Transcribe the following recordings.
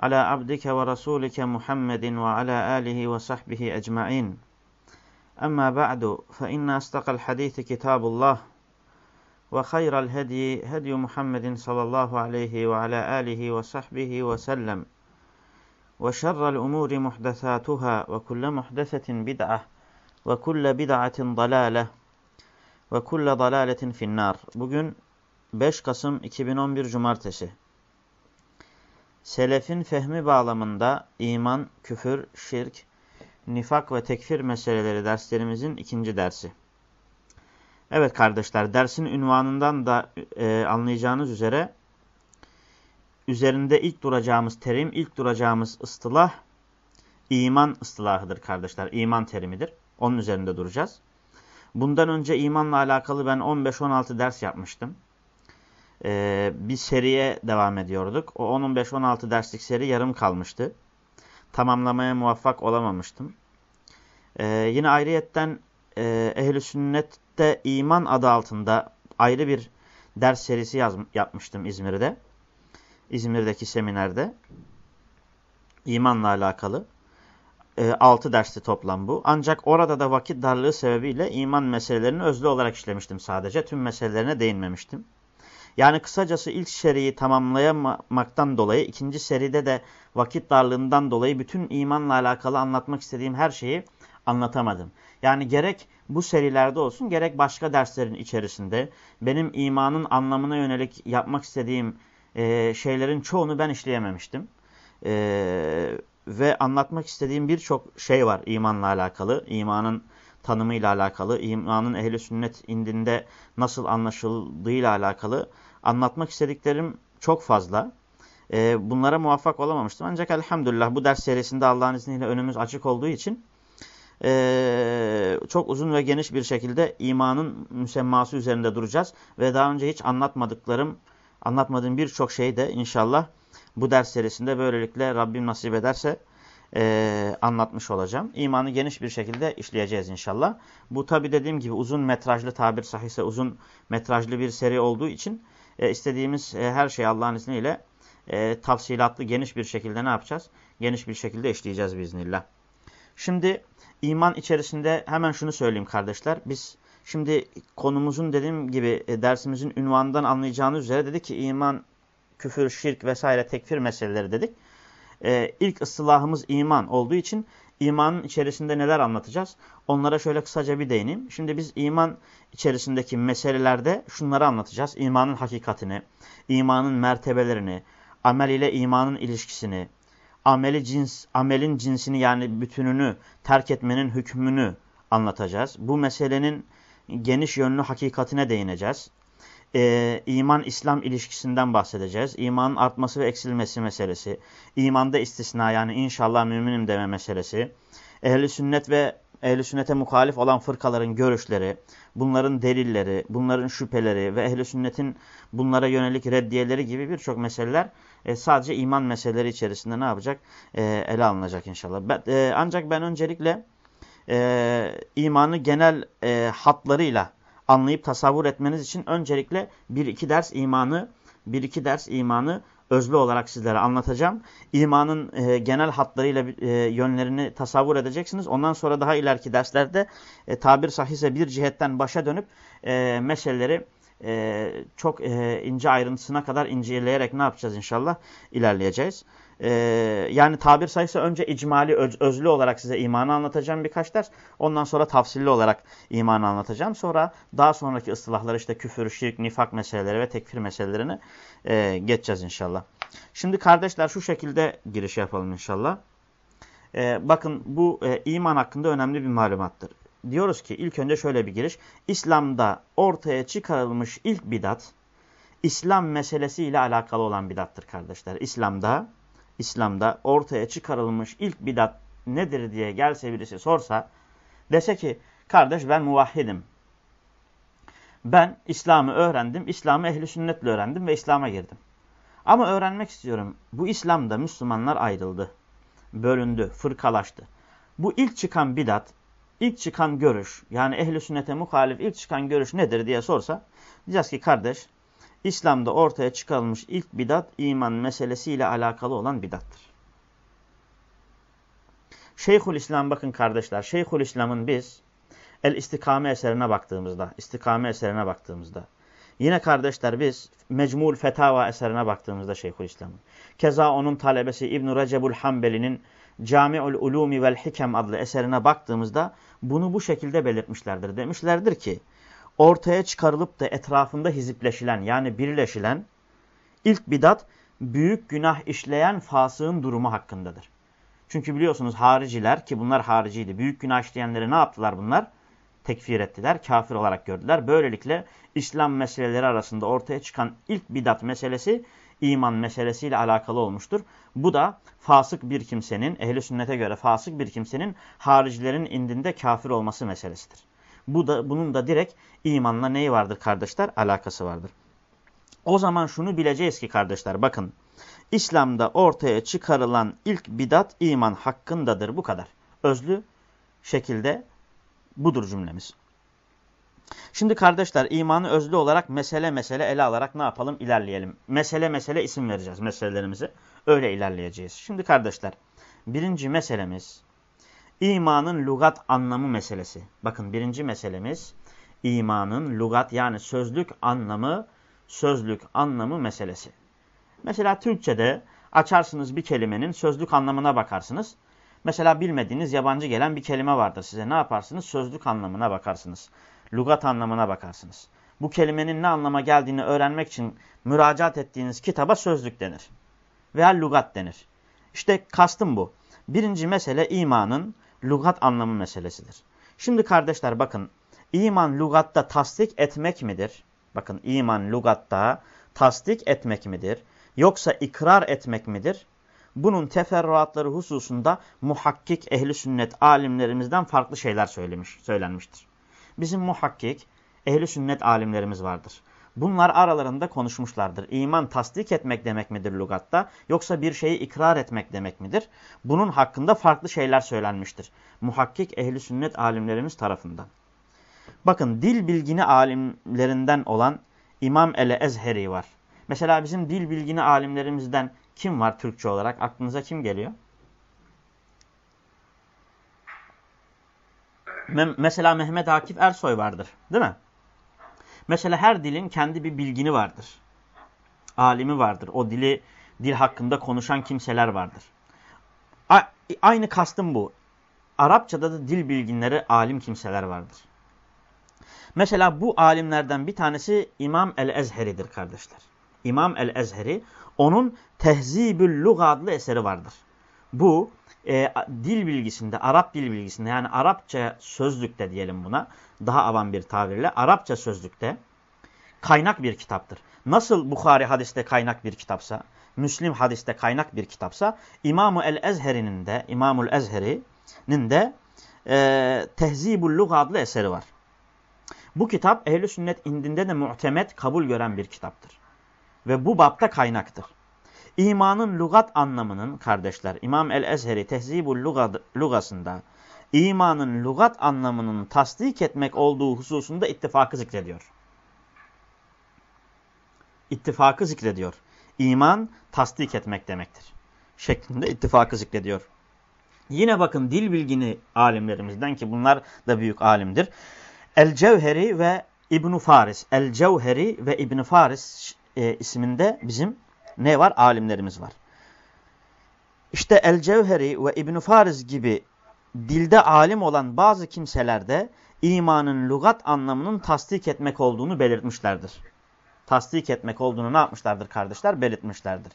على عبدك ورسولك محمد وعلى آله وصحبه أجمعين. أما بعد فإن أصدق الحديث كتاب الله وخير الهدي هدي محمد صلى الله عليه وعلى آله وصحبه وسلم وشر الأمور محدثاتها وكل محدثة بدعة وكل بدعة ضلالة وكل ضلالة في النار. Bugün 5 Kasım 2011 Cumartesi. Selefin fehmi bağlamında iman, küfür, şirk, nifak ve tekfir meseleleri derslerimizin ikinci dersi. Evet kardeşler dersin ünvanından da e, anlayacağınız üzere üzerinde ilk duracağımız terim, ilk duracağımız ıstılah iman ıstılahıdır kardeşler. İman terimidir. Onun üzerinde duracağız. Bundan önce imanla alakalı ben 15-16 ders yapmıştım e, bir seriye devam ediyorduk. O 10-15-16 derslik seri yarım kalmıştı. Tamamlamaya muvaffak olamamıştım. E, yine ayrıyetten e, Ehl-i Sünnet'te iman adı altında ayrı bir ders serisi yaz, yapmıştım İzmir'de. İzmir'deki seminerde. İmanla alakalı. E, 6 dersti toplam bu. Ancak orada da vakit darlığı sebebiyle iman meselelerini özlü olarak işlemiştim sadece. Tüm meselelerine değinmemiştim. Yani kısacası ilk seriyi tamamlayamaktan dolayı ikinci seride de vakit darlığından dolayı bütün imanla alakalı anlatmak istediğim her şeyi anlatamadım. Yani gerek bu serilerde olsun gerek başka derslerin içerisinde benim imanın anlamına yönelik yapmak istediğim e, şeylerin çoğunu ben işleyememiştim. E, ve anlatmak istediğim birçok şey var imanla alakalı. İmanın tanımıyla alakalı, imanın ehli sünnet indinde nasıl anlaşıldığıyla alakalı anlatmak istediklerim çok fazla. E, bunlara muvaffak olamamıştım. Ancak elhamdülillah bu ders serisinde Allah'ın izniyle önümüz açık olduğu için e, çok uzun ve geniş bir şekilde imanın müsemması üzerinde duracağız. Ve daha önce hiç anlatmadıklarım, anlatmadığım birçok şeyi de inşallah bu ders serisinde böylelikle Rabbim nasip ederse e, anlatmış olacağım. İmanı geniş bir şekilde işleyeceğiz inşallah. Bu tabi dediğim gibi uzun metrajlı tabir sahihse uzun metrajlı bir seri olduğu için e, istediğimiz e, her şeyi Allah'ın izniyle e, tafsilatlı geniş bir şekilde ne yapacağız? Geniş bir şekilde işleyeceğiz biiznillah. Şimdi iman içerisinde hemen şunu söyleyeyim kardeşler. Biz şimdi konumuzun dediğim gibi e, dersimizin ünvanından anlayacağınız üzere dedik ki iman, küfür, şirk vesaire tekfir meseleleri dedik. E, ilk ıslahımız iman olduğu için imanın içerisinde neler anlatacağız? Onlara şöyle kısaca bir değineyim. Şimdi biz iman içerisindeki meselelerde şunları anlatacağız. İmanın hakikatini, imanın mertebelerini, amel ile imanın ilişkisini, ameli cins, amelin cinsini yani bütününü terk etmenin hükmünü anlatacağız. Bu meselenin geniş yönlü hakikatine değineceğiz. Ee, iman-İslam ilişkisinden bahsedeceğiz. İmanın artması ve eksilmesi meselesi. İmanda istisna yani inşallah müminim deme meselesi. Ehli sünnet ve ehli sünnete muhalif olan fırkaların görüşleri, bunların delilleri, bunların şüpheleri ve ehli sünnetin bunlara yönelik reddiyeleri gibi birçok meseleler e, sadece iman meseleleri içerisinde ne yapacak? E, ele alınacak inşallah. Ben, e, ancak ben öncelikle e, imanı genel e, hatlarıyla anlayıp tasavvur etmeniz için öncelikle bir iki ders imanı bir iki ders imanı özlü olarak sizlere anlatacağım. İmanın e, genel hatlarıyla e, yönlerini tasavvur edeceksiniz. Ondan sonra daha ileriki derslerde e, tabir sahihse bir cihetten başa dönüp e, meseleleri e, çok e, ince ayrıntısına kadar inceleyerek ne yapacağız inşallah ilerleyeceğiz. E, yani tabir sayısı önce icmali öz, özlü olarak size imanı anlatacağım birkaç ders. Ondan sonra tafsilli olarak imanı anlatacağım. Sonra daha sonraki ıslahları işte küfür, şirk, nifak meseleleri ve tekfir meselelerini e, geçeceğiz inşallah. Şimdi kardeşler şu şekilde giriş yapalım inşallah. E, bakın bu e, iman hakkında önemli bir malumattır diyoruz ki ilk önce şöyle bir giriş. İslam'da ortaya çıkarılmış ilk bidat, İslam meselesiyle alakalı olan bidattır kardeşler. İslam'da, İslam'da ortaya çıkarılmış ilk bidat nedir diye gelse birisi sorsa dese ki kardeş ben muvahhidim. Ben İslam'ı öğrendim, İslam'ı ehli sünnetle öğrendim ve İslam'a girdim. Ama öğrenmek istiyorum. Bu İslam'da Müslümanlar ayrıldı, bölündü, fırkalaştı. Bu ilk çıkan bidat, ilk çıkan görüş, yani ehli sünnete muhalif ilk çıkan görüş nedir diye sorsa, diyeceğiz ki kardeş, İslam'da ortaya çıkarılmış ilk bidat iman meselesiyle alakalı olan bidattır. Şeyhül İslam bakın kardeşler, Şeyhül İslam'ın biz El İstikame eserine baktığımızda, İstikame eserine baktığımızda, yine kardeşler biz Mecmul Fetava eserine baktığımızda Şeyhülislam'ın, keza onun talebesi İbn Recebul Hanbeli'nin Cami'ul Ulumi vel Hikem adlı eserine baktığımızda bunu bu şekilde belirtmişlerdir. Demişlerdir ki, ortaya çıkarılıp da etrafında hizipleşilen yani birleşilen ilk bidat büyük günah işleyen fasığın durumu hakkındadır. Çünkü biliyorsunuz hariciler ki bunlar hariciydi. Büyük günah işleyenleri ne yaptılar bunlar? tekfir ettiler, kafir olarak gördüler. Böylelikle İslam meseleleri arasında ortaya çıkan ilk bidat meselesi iman meselesiyle alakalı olmuştur. Bu da fasık bir kimsenin, ehli sünnete göre fasık bir kimsenin haricilerin indinde kafir olması meselesidir. Bu da bunun da direkt imanla neyi vardır kardeşler? Alakası vardır. O zaman şunu bileceğiz ki kardeşler bakın. İslam'da ortaya çıkarılan ilk bidat iman hakkındadır bu kadar. Özlü şekilde Budur cümlemiz. Şimdi kardeşler imanı özlü olarak mesele mesele ele alarak ne yapalım? İlerleyelim. Mesele mesele isim vereceğiz meselelerimizi. Öyle ilerleyeceğiz. Şimdi kardeşler birinci meselemiz imanın lugat anlamı meselesi. Bakın birinci meselemiz imanın lugat yani sözlük anlamı sözlük anlamı meselesi. Mesela Türkçe'de açarsınız bir kelimenin sözlük anlamına bakarsınız. Mesela bilmediğiniz yabancı gelen bir kelime vardır size. Ne yaparsınız? Sözlük anlamına bakarsınız. Lugat anlamına bakarsınız. Bu kelimenin ne anlama geldiğini öğrenmek için müracaat ettiğiniz kitaba sözlük denir. Veya lugat denir. İşte kastım bu. Birinci mesele imanın lugat anlamı meselesidir. Şimdi kardeşler bakın iman lugatta tasdik etmek midir? Bakın iman lugatta tasdik etmek midir? Yoksa ikrar etmek midir? bunun teferruatları hususunda muhakkik ehli sünnet alimlerimizden farklı şeyler söylemiş, söylenmiştir. Bizim muhakkik ehli sünnet alimlerimiz vardır. Bunlar aralarında konuşmuşlardır. İman tasdik etmek demek midir lugatta yoksa bir şeyi ikrar etmek demek midir? Bunun hakkında farklı şeyler söylenmiştir. Muhakkik ehli sünnet alimlerimiz tarafından. Bakın dil bilgini alimlerinden olan İmam el-Ezheri var. Mesela bizim dil bilgini alimlerimizden kim var Türkçe olarak? Aklınıza kim geliyor? Me mesela Mehmet Akif Ersoy vardır. Değil mi? Mesela her dilin kendi bir bilgini vardır. Alimi vardır. O dili dil hakkında konuşan kimseler vardır. A aynı kastım bu. Arapçada da dil bilginleri alim kimseler vardır. Mesela bu alimlerden bir tanesi İmam el-Ezheri'dir kardeşler. İmam el-Ezheri onun Tehzibül Luga adlı eseri vardır. Bu e, dil bilgisinde, Arap dil bilgisinde yani Arapça sözlükte diyelim buna daha avan bir tabirle Arapça sözlükte kaynak bir kitaptır. Nasıl Bukhari hadiste kaynak bir kitapsa, Müslim hadiste kaynak bir kitapsa İmam-ı el-Ezheri'nin de İmamul Ezheri'nin de e, Tehzibul Luga adlı eseri var. Bu kitap ehli sünnet indinde de muhtemet kabul gören bir kitaptır ve bu bapta kaynaktır. İmanın lugat anlamının kardeşler İmam el-Ezheri Tehzibul Lugasında imanın lugat anlamının tasdik etmek olduğu hususunda ittifakı zikrediyor. İttifakı zikrediyor. İman tasdik etmek demektir. Şeklinde ittifakı zikrediyor. Yine bakın dil bilgini alimlerimizden ki bunlar da büyük alimdir. El-Cevheri ve İbn Faris. El-Cevheri ve İbn Faris e, isminde bizim ne var? Alimlerimiz var. İşte El-Cevheri ve İbn Fariz gibi dilde alim olan bazı kimselerde imanın lugat anlamının tasdik etmek olduğunu belirtmişlerdir. Tasdik etmek olduğunu ne yapmışlardır kardeşler? Belirtmişlerdir.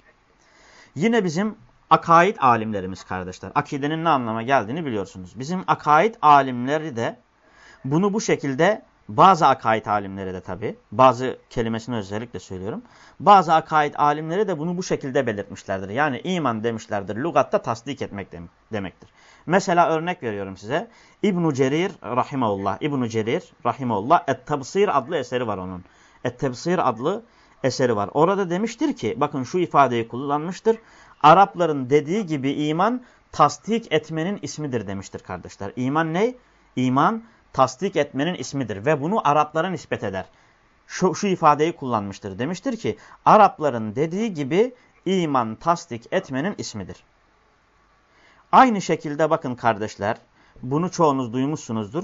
Yine bizim akaid alimlerimiz kardeşler. Akidenin ne anlama geldiğini biliyorsunuz. Bizim akaid alimleri de bunu bu şekilde bazı akaid alimleri de tabi, bazı kelimesini özellikle söylüyorum. Bazı akaid alimleri de bunu bu şekilde belirtmişlerdir. Yani iman demişlerdir, lugatta tasdik etmek demektir. Mesela örnek veriyorum size. İbn Cerir rahimeullah. İbn Cerir rahimeullah Et-Tebsir adlı eseri var onun. Et-Tebsir adlı eseri var. Orada demiştir ki bakın şu ifadeyi kullanmıştır. Arapların dediği gibi iman tasdik etmenin ismidir demiştir kardeşler. İman ne? İman tasdik etmenin ismidir ve bunu Araplara nispet eder. Şu, şu ifadeyi kullanmıştır. Demiştir ki Arapların dediği gibi iman tasdik etmenin ismidir. Aynı şekilde bakın kardeşler bunu çoğunuz duymuşsunuzdur.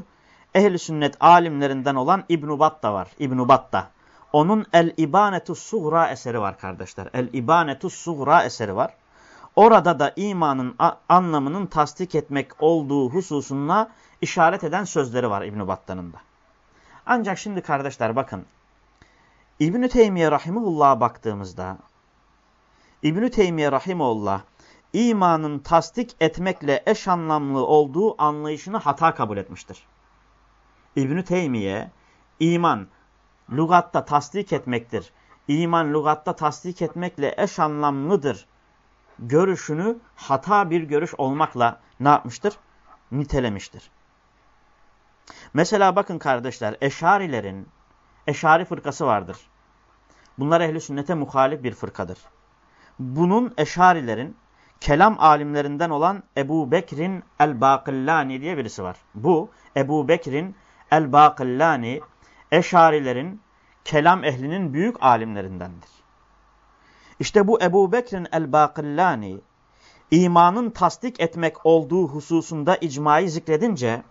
Ehli sünnet alimlerinden olan İbn Batta var. İbn Batta. Onun El İbanetus Suğra eseri var kardeşler. El İbanetus Suğra eseri var. Orada da imanın anlamının tasdik etmek olduğu hususuna işaret eden sözleri var İbn Batta'nın da. Ancak şimdi kardeşler bakın. İbn Teymiye rahimehullah'a baktığımızda İbn Teymiye rahimehullah imanın tasdik etmekle eş anlamlı olduğu anlayışını hata kabul etmiştir. İbn Teymiye iman lugatta tasdik etmektir. İman lugatta tasdik etmekle eş anlamlıdır görüşünü hata bir görüş olmakla ne yapmıştır? Nitelemiştir. Mesela bakın kardeşler eşarilerin eşari fırkası vardır. Bunlar ehli sünnete muhalif bir fırkadır. Bunun eşarilerin kelam alimlerinden olan Ebu Bekir'in el-Bakillani diye birisi var. Bu Ebu Bekir'in el-Bakillani eşarilerin kelam ehlinin büyük alimlerindendir. İşte bu Ebu Bekir'in el-Bakillani imanın tasdik etmek olduğu hususunda icmayı zikredince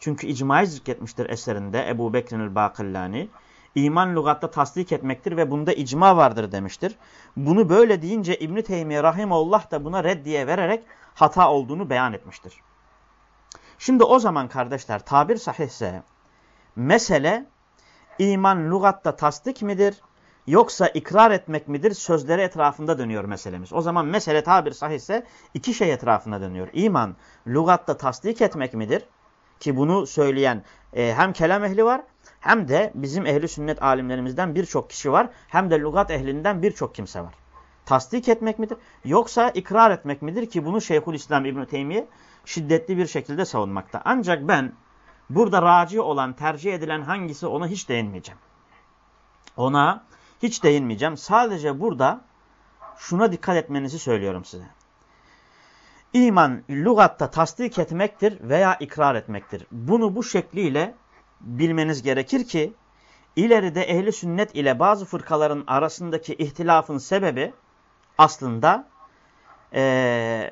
çünkü icmayı zikretmiştir eserinde Ebu Bekir'in el-Bakillani iman lügatta tasdik etmektir ve bunda icma vardır demiştir. Bunu böyle deyince İbn-i Teymiye Rahimullah da buna reddiye vererek hata olduğunu beyan etmiştir. Şimdi o zaman kardeşler tabir sahihse mesele iman lügatta tasdik midir yoksa ikrar etmek midir sözleri etrafında dönüyor meselemiz. O zaman mesele tabir sahihse iki şey etrafında dönüyor. İman lügatta tasdik etmek midir? Ki bunu söyleyen e, hem kelam ehli var hem de bizim ehli sünnet alimlerimizden birçok kişi var. Hem de lügat ehlinden birçok kimse var. Tasdik etmek midir? Yoksa ikrar etmek midir ki bunu Şeyhülislam İbn Teymiye şiddetli bir şekilde savunmakta. Ancak ben burada raci olan, tercih edilen hangisi ona hiç değinmeyeceğim. Ona hiç değinmeyeceğim. Sadece burada şuna dikkat etmenizi söylüyorum size. İman lügatta tasdik etmektir veya ikrar etmektir. Bunu bu şekliyle bilmeniz gerekir ki ileride ehli sünnet ile bazı fırkaların arasındaki ihtilafın sebebi aslında ee,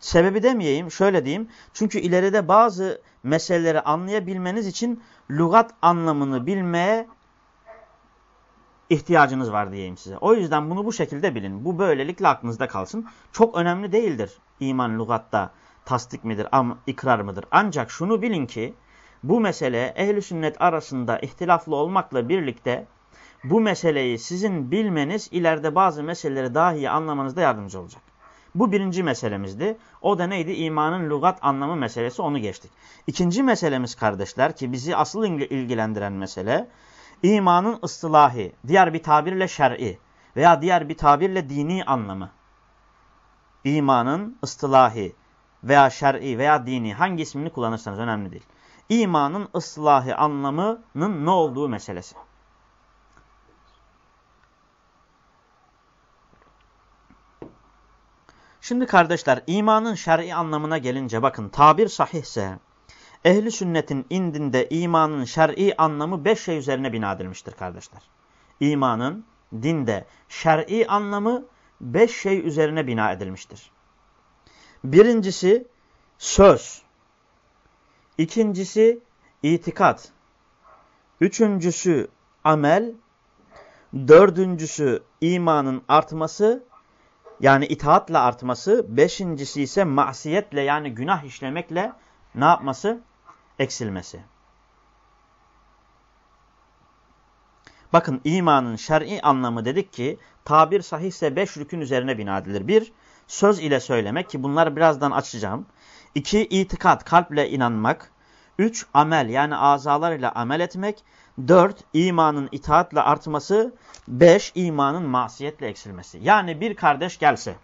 sebebi demeyeyim şöyle diyeyim. Çünkü ileride bazı meseleleri anlayabilmeniz için lügat anlamını bilmeye ihtiyacınız var diyeyim size. O yüzden bunu bu şekilde bilin. Bu böylelikle aklınızda kalsın. Çok önemli değildir iman lügatta tasdik midir, am, ikrar mıdır. Ancak şunu bilin ki bu mesele ehli sünnet arasında ihtilaflı olmakla birlikte bu meseleyi sizin bilmeniz ileride bazı meseleleri daha iyi anlamanızda yardımcı olacak. Bu birinci meselemizdi. O da neydi? İmanın lügat anlamı meselesi onu geçtik. İkinci meselemiz kardeşler ki bizi asıl ilgilendiren mesele imanın ıstılahi, diğer bir tabirle şer'i veya diğer bir tabirle dini anlamı. İmanın ıstılahi veya şer'i veya dini hangi ismini kullanırsanız önemli değil. İmanın ıslahi anlamının ne olduğu meselesi. Şimdi kardeşler imanın şer'i anlamına gelince bakın tabir sahihse ehli sünnetin indinde imanın şer'i anlamı beş şey üzerine bina edilmiştir kardeşler. İmanın dinde şer'i anlamı beş şey üzerine bina edilmiştir. Birincisi söz. İkincisi itikat. Üçüncüsü amel. Dördüncüsü imanın artması yani itaatla artması. Beşincisi ise masiyetle yani günah işlemekle ne yapması? Eksilmesi. Bakın imanın şer'i anlamı dedik ki tabir sahihse beş rükün üzerine bina edilir. Bir, söz ile söylemek ki bunları birazdan açacağım. İki, itikat, kalple inanmak. Üç, amel yani azalar ile amel etmek. Dört, imanın itaatle artması. Beş, imanın masiyetle eksilmesi. Yani bir kardeş gelse,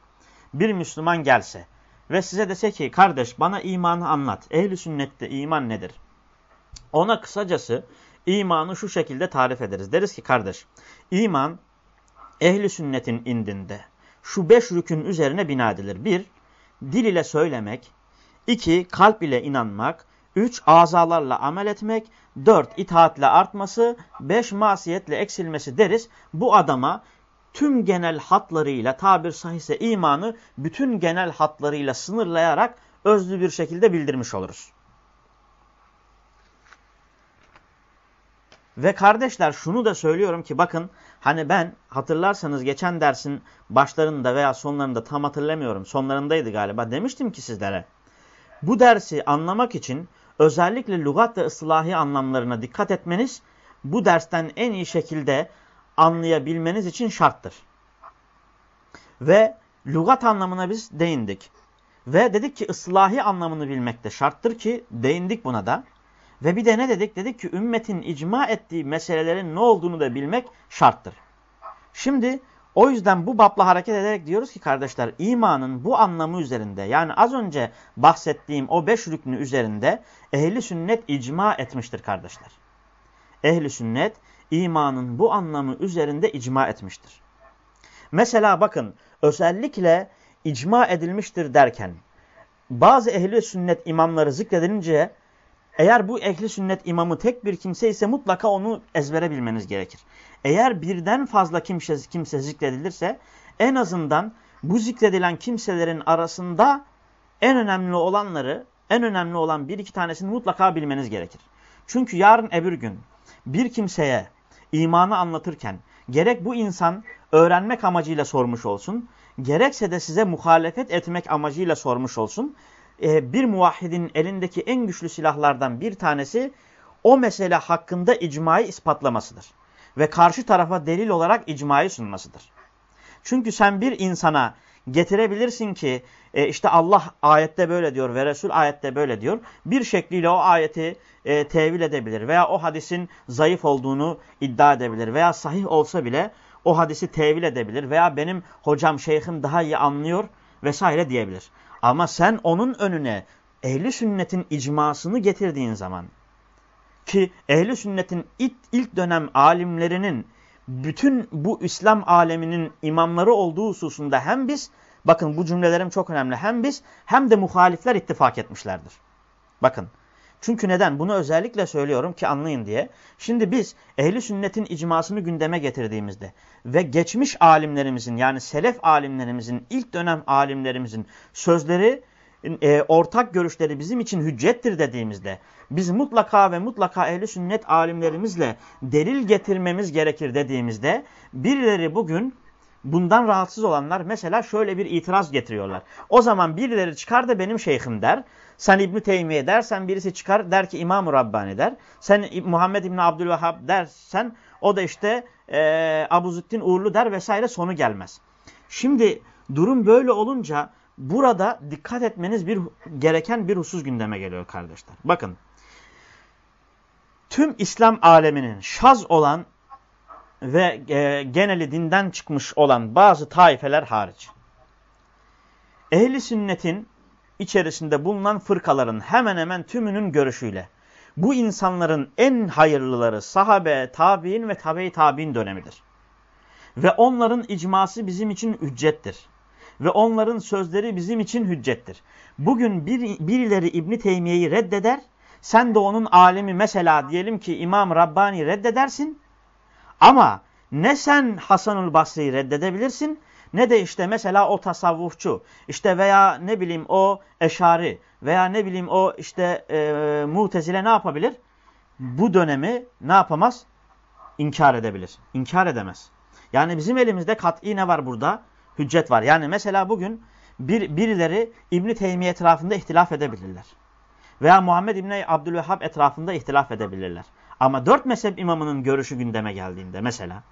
bir Müslüman gelse ve size dese ki kardeş bana imanı anlat. Ehli sünnette iman nedir? Ona kısacası imanı şu şekilde tarif ederiz. Deriz ki kardeş iman ehli sünnetin indinde şu beş rükün üzerine bina edilir. Bir, dil ile söylemek. iki kalp ile inanmak. Üç, azalarla amel etmek. Dört, itaatle artması. Beş, masiyetle eksilmesi deriz. Bu adama tüm genel hatlarıyla tabir sahihse imanı bütün genel hatlarıyla sınırlayarak özlü bir şekilde bildirmiş oluruz. Ve kardeşler şunu da söylüyorum ki bakın hani ben hatırlarsanız geçen dersin başlarında veya sonlarında tam hatırlamıyorum sonlarındaydı galiba demiştim ki sizlere. Bu dersi anlamak için özellikle lügat ve ıslahi anlamlarına dikkat etmeniz bu dersten en iyi şekilde anlayabilmeniz için şarttır. Ve lügat anlamına biz değindik. Ve dedik ki ıslahi anlamını bilmek de şarttır ki değindik buna da. Ve bir de ne dedik? Dedik ki ümmetin icma ettiği meselelerin ne olduğunu da bilmek şarttır. Şimdi o yüzden bu babla hareket ederek diyoruz ki kardeşler imanın bu anlamı üzerinde yani az önce bahsettiğim o beş rüknü üzerinde ehli sünnet icma etmiştir kardeşler. Ehli sünnet imanın bu anlamı üzerinde icma etmiştir. Mesela bakın özellikle icma edilmiştir derken bazı ehli sünnet imamları zikredilince eğer bu ehli sünnet imamı tek bir kimse ise mutlaka onu ezbere bilmeniz gerekir. Eğer birden fazla kimse, kimse zikredilirse en azından bu zikredilen kimselerin arasında en önemli olanları, en önemli olan bir iki tanesini mutlaka bilmeniz gerekir. Çünkü yarın ebür gün bir kimseye imanı anlatırken gerek bu insan öğrenmek amacıyla sormuş olsun, gerekse de size muhalefet etmek amacıyla sormuş olsun, e, bir muvahhidin elindeki en güçlü silahlardan bir tanesi o mesele hakkında icmayı ispatlamasıdır. Ve karşı tarafa delil olarak icmayı sunmasıdır. Çünkü sen bir insana getirebilirsin ki e, işte Allah ayette böyle diyor ve Resul ayette böyle diyor. Bir şekliyle o ayeti e, tevil edebilir veya o hadisin zayıf olduğunu iddia edebilir veya sahih olsa bile o hadisi tevil edebilir veya benim hocam şeyhim daha iyi anlıyor vesaire diyebilir. Ama sen onun önüne ehli sünnetin icmasını getirdiğin zaman ki ehli sünnetin ilk, ilk dönem alimlerinin bütün bu İslam aleminin imamları olduğu hususunda hem biz, bakın bu cümlelerim çok önemli, hem biz hem de muhalifler ittifak etmişlerdir. Bakın. Çünkü neden? Bunu özellikle söylüyorum ki anlayın diye. Şimdi biz ehli sünnetin icmasını gündeme getirdiğimizde ve geçmiş alimlerimizin yani selef alimlerimizin, ilk dönem alimlerimizin sözleri, e, ortak görüşleri bizim için hüccettir dediğimizde biz mutlaka ve mutlaka ehli sünnet alimlerimizle delil getirmemiz gerekir dediğimizde birileri bugün bundan rahatsız olanlar mesela şöyle bir itiraz getiriyorlar. O zaman birileri çıkar da benim şeyhim der. Sen İbn-i Teymiye dersen birisi çıkar der ki İmam-ı Rabbani der. Sen Muhammed İbni Abdülvehhab dersen o da işte e, Abuzuddin Uğurlu der vesaire sonu gelmez. Şimdi durum böyle olunca burada dikkat etmeniz bir gereken bir husus gündeme geliyor kardeşler. Bakın tüm İslam aleminin şaz olan ve e, geneli dinden çıkmış olan bazı taifeler hariç. Ehli sünnetin içerisinde bulunan fırkaların hemen hemen tümünün görüşüyle bu insanların en hayırlıları sahabe, tabi'in ve tabi-i tabi'in dönemidir. Ve onların icması bizim için hüccettir. Ve onların sözleri bizim için hüccettir. Bugün bir, birileri İbni Teymiye'yi reddeder, sen de onun alemi mesela diyelim ki İmam Rabbani reddedersin. Ama ne sen Hasanul Basri'yi reddedebilirsin ne de işte mesela o tasavvufçu işte veya ne bileyim o eşari veya ne bileyim o işte e, mutezile ne yapabilir? Bu dönemi ne yapamaz? İnkar edebilir. İnkar edemez. Yani bizim elimizde kat'i ne var burada? Hüccet var. Yani mesela bugün bir, birileri İbn-i Teymiye etrafında ihtilaf edebilirler. Veya Muhammed İbni Abdülvehhab etrafında ihtilaf edebilirler. Ama dört mezhep imamının görüşü gündeme geldiğinde mesela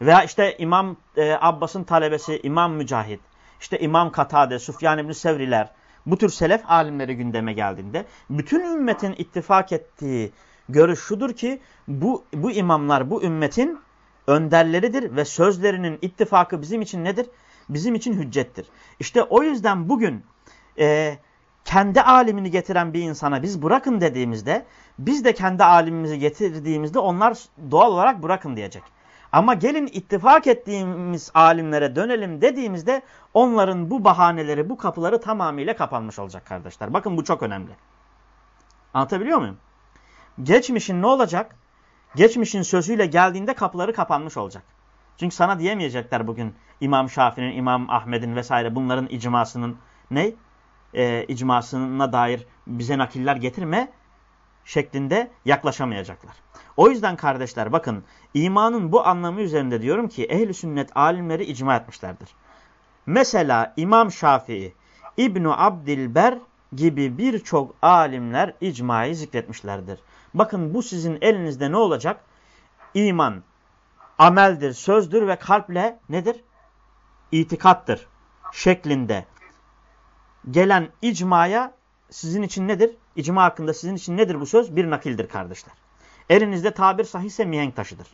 veya işte İmam e, Abbas'ın talebesi İmam Mücahit, işte İmam Katade, Süfyan İbni Sevriler, bu tür selef alimleri gündeme geldiğinde bütün ümmetin ittifak ettiği görüş şudur ki bu, bu imamlar bu ümmetin önderleridir ve sözlerinin ittifakı bizim için nedir? Bizim için hüccettir. İşte o yüzden bugün e, kendi alimini getiren bir insana biz bırakın dediğimizde biz de kendi alimimizi getirdiğimizde onlar doğal olarak bırakın diyecek. Ama gelin ittifak ettiğimiz alimlere dönelim dediğimizde onların bu bahaneleri, bu kapıları tamamıyla kapanmış olacak kardeşler. Bakın bu çok önemli. Anlatabiliyor muyum? Geçmişin ne olacak? Geçmişin sözüyle geldiğinde kapıları kapanmış olacak. Çünkü sana diyemeyecekler bugün İmam Şafii'nin, İmam Ahmet'in vesaire bunların icmasının ne? E, icmasına dair bize nakiller getirme şeklinde yaklaşamayacaklar. O yüzden kardeşler bakın imanın bu anlamı üzerinde diyorum ki ehli sünnet alimleri icma etmişlerdir. Mesela İmam Şafii, İbnu Abdilber gibi birçok alimler icmayı zikretmişlerdir. Bakın bu sizin elinizde ne olacak? İman, ameldir, sözdür ve kalple nedir? İtikattır şeklinde gelen icmaya sizin için nedir? İcma hakkında sizin için nedir bu söz? Bir nakildir kardeşler. Elinizde tabir sahihse mihenk taşıdır.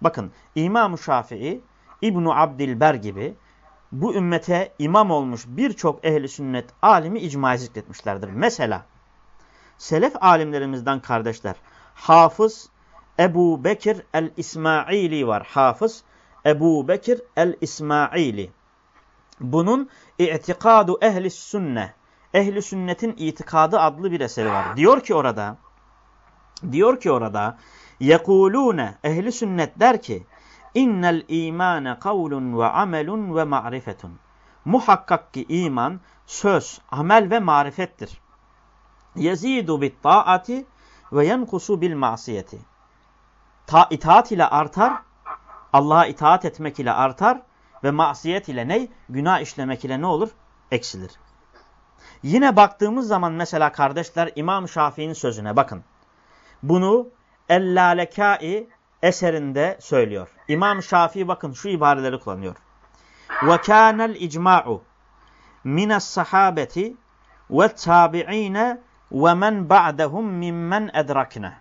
Bakın İmam-ı Şafii, İbnu Abdilber gibi bu ümmete imam olmuş birçok ehli sünnet alimi icma zikretmişlerdir. Mesela selef alimlerimizden kardeşler Hafız Ebu Bekir el-İsmaili var. Hafız Ebu Bekir el-İsmaili. Bunun İtikadu Ehli Sünne. Ehli Sünnet'in itikadı adlı bir eseri var. Diyor ki orada diyor ki orada yekulune ehli sünnet der ki innel imane kavlun ve amelun ve ma'rifetun. Muhakkak ki iman söz, amel ve marifettir. Yezidu bit taati ve yenkusu bil masiyeti. Ta itaat ile artar, Allah'a itaat etmek ile artar ve masiyet ile ne? Günah işlemek ile ne olur? Eksilir. Yine baktığımız zaman mesela kardeşler İmam Şafii'nin sözüne bakın. Bunu Ellalekai eserinde söylüyor. İmam Şafii bakın şu ibareleri kullanıyor. Ve kânel icma'u minas sahabeti ve tabi'ine ve men ba'dehum mimmen edrakne.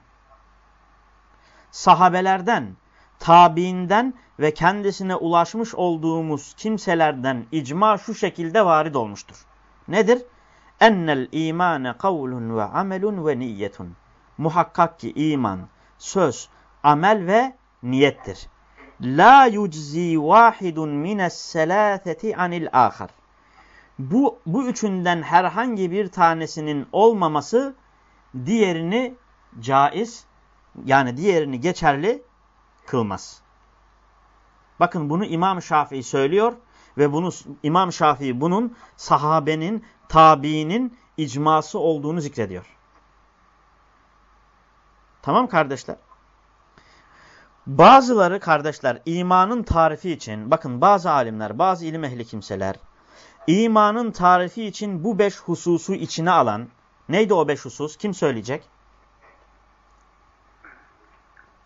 Sahabelerden, tabiinden ve kendisine ulaşmış olduğumuz kimselerden icma şu şekilde varid olmuştur. Nedir? Ennel imane kavlun ve amelun ve niyetun. Muhakkak ki iman, söz, amel ve niyettir. La yuczi vahidun mines selâfeti anil ahar. Bu, bu üçünden herhangi bir tanesinin olmaması diğerini caiz yani diğerini geçerli kılmaz. Bakın bunu İmam Şafii söylüyor ve bunu İmam Şafii bunun sahabenin, tabiinin icması olduğunu zikrediyor. Tamam kardeşler. Bazıları kardeşler imanın tarifi için bakın bazı alimler, bazı ilim ehli kimseler imanın tarifi için bu beş hususu içine alan neydi o beş husus? Kim söyleyecek?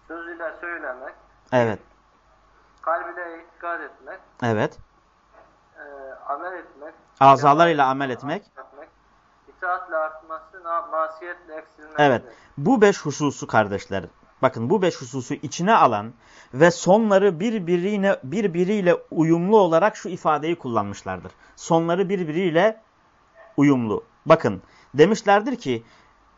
Söz ile söylemek. Evet. Kalbiyle itikad etmek. Evet. Azalarıyla amel etmek. etmek itaatle artması, masiyetle eksilmesi. Evet. Bu beş hususu kardeşler. Bakın bu beş hususu içine alan ve sonları birbirine birbiriyle uyumlu olarak şu ifadeyi kullanmışlardır. Sonları birbiriyle uyumlu. Bakın demişlerdir ki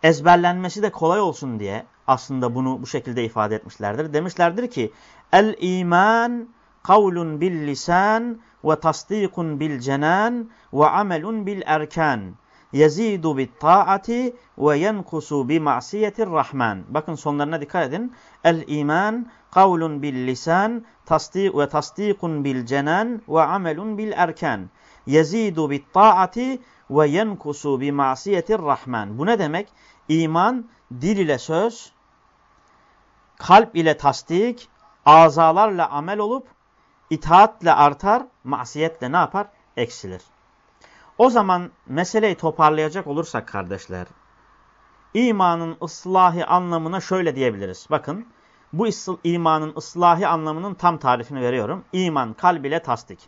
ezberlenmesi de kolay olsun diye aslında bunu bu şekilde ifade etmişlerdir. Demişlerdir ki el iman kavlun bil lisan ve tasdikun bil cenan ve amelun bil erkan yezidu bit taati ve yenkusu bi ma'siyetir rahman. Bakın sonlarına dikkat edin. El iman kavlun bil lisan tasdik ve tasdikun bil cenan ve amelun bil erkan. Yezidu bit taati ve yenkusu bi ma'siyetir rahman. Bu ne demek? İman dil ile söz, kalp ile tasdik, azalarla amel olup itaatle artar, masiyetle ne yapar? Eksilir. O zaman meseleyi toparlayacak olursak kardeşler, imanın ıslahi anlamına şöyle diyebiliriz. Bakın bu imanın ıslahi anlamının tam tarifini veriyorum. İman kalb ile tasdik,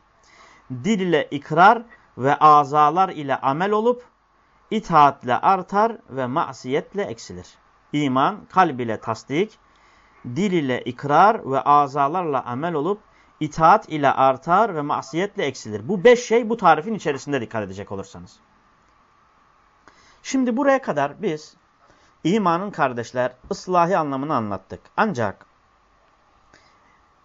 dil ile ikrar ve azalar ile amel olup itaatle artar ve masiyetle eksilir. İman kalb ile tasdik, dil ile ikrar ve azalarla amel olup itaat ile artar ve masiyetle eksilir. Bu beş şey bu tarifin içerisinde dikkat edecek olursanız. Şimdi buraya kadar biz imanın kardeşler ıslahi anlamını anlattık. Ancak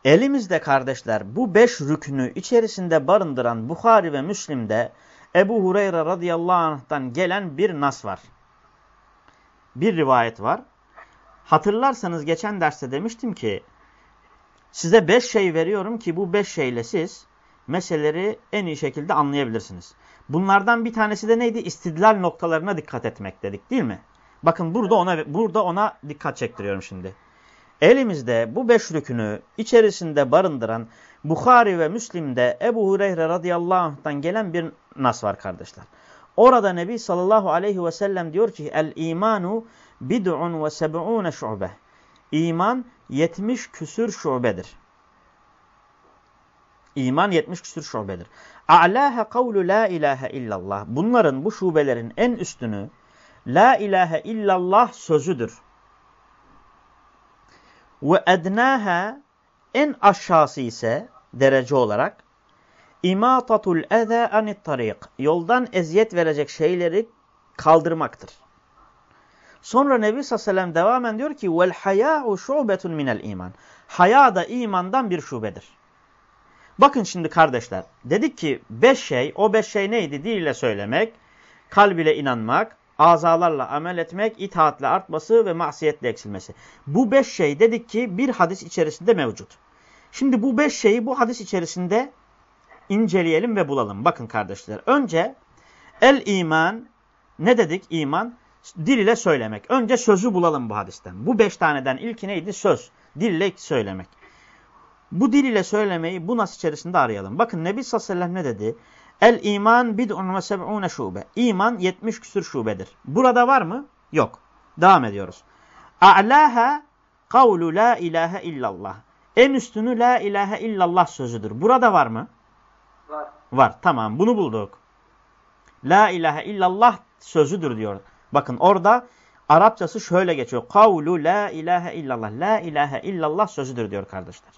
elimizde kardeşler bu beş rükünü içerisinde barındıran Bukhari ve Müslim'de Ebu Hureyre radıyallahu anh'tan gelen bir nas var. Bir rivayet var. Hatırlarsanız geçen derste demiştim ki size beş şey veriyorum ki bu beş şeyle siz meseleleri en iyi şekilde anlayabilirsiniz. Bunlardan bir tanesi de neydi? İstidlal noktalarına dikkat etmek dedik değil mi? Bakın burada ona burada ona dikkat çektiriyorum şimdi. Elimizde bu beş rükünü içerisinde barındıran Bukhari ve Müslim'de Ebu Hureyre radıyallahu anh'tan gelen bir nas var kardeşler. Orada Nebi sallallahu aleyhi ve sellem diyor ki el imanu bid'un ve seb'une şube. İman 70 küsür şubedir. İman 70 küsür şubedir. A'laha kavlu la ilahe illallah. Bunların bu şubelerin en üstünü la ilahe illallah sözüdür. Ve ednaha en aşağısı ise derece olarak imatatul eza anit tarik. Yoldan eziyet verecek şeyleri kaldırmaktır. Sonra Nebi sallallahu devamen diyor ki vel haya'u şubetun minel iman. Haya da imandan bir şubedir. Bakın şimdi kardeşler. Dedik ki beş şey. O beş şey neydi? Dil ile söylemek, kalb ile inanmak, azalarla amel etmek, itaatle artması ve masiyetle eksilmesi. Bu beş şey dedik ki bir hadis içerisinde mevcut. Şimdi bu beş şeyi bu hadis içerisinde inceleyelim ve bulalım. Bakın kardeşler. Önce el iman ne dedik? İman dil ile söylemek. Önce sözü bulalım bu hadisten. Bu beş taneden ilki neydi? Söz. Dil ile söylemek. Bu dil ile söylemeyi bu nas içerisinde arayalım. Bakın Nebi sallallahu aleyhi ve sellem ne dedi? El iman bid'un ve seb'une şube. İman 70 küsür şubedir. Burada var mı? Yok. Devam ediyoruz. A'laha kavlu la ilahe illallah. En üstünü la ilahe illallah sözüdür. Burada var mı? Var. Var. Tamam bunu bulduk. La ilahe illallah sözüdür diyor. Bakın orada Arapçası şöyle geçiyor. Kavlu la ilahe illallah. La ilahe illallah sözüdür diyor kardeşler.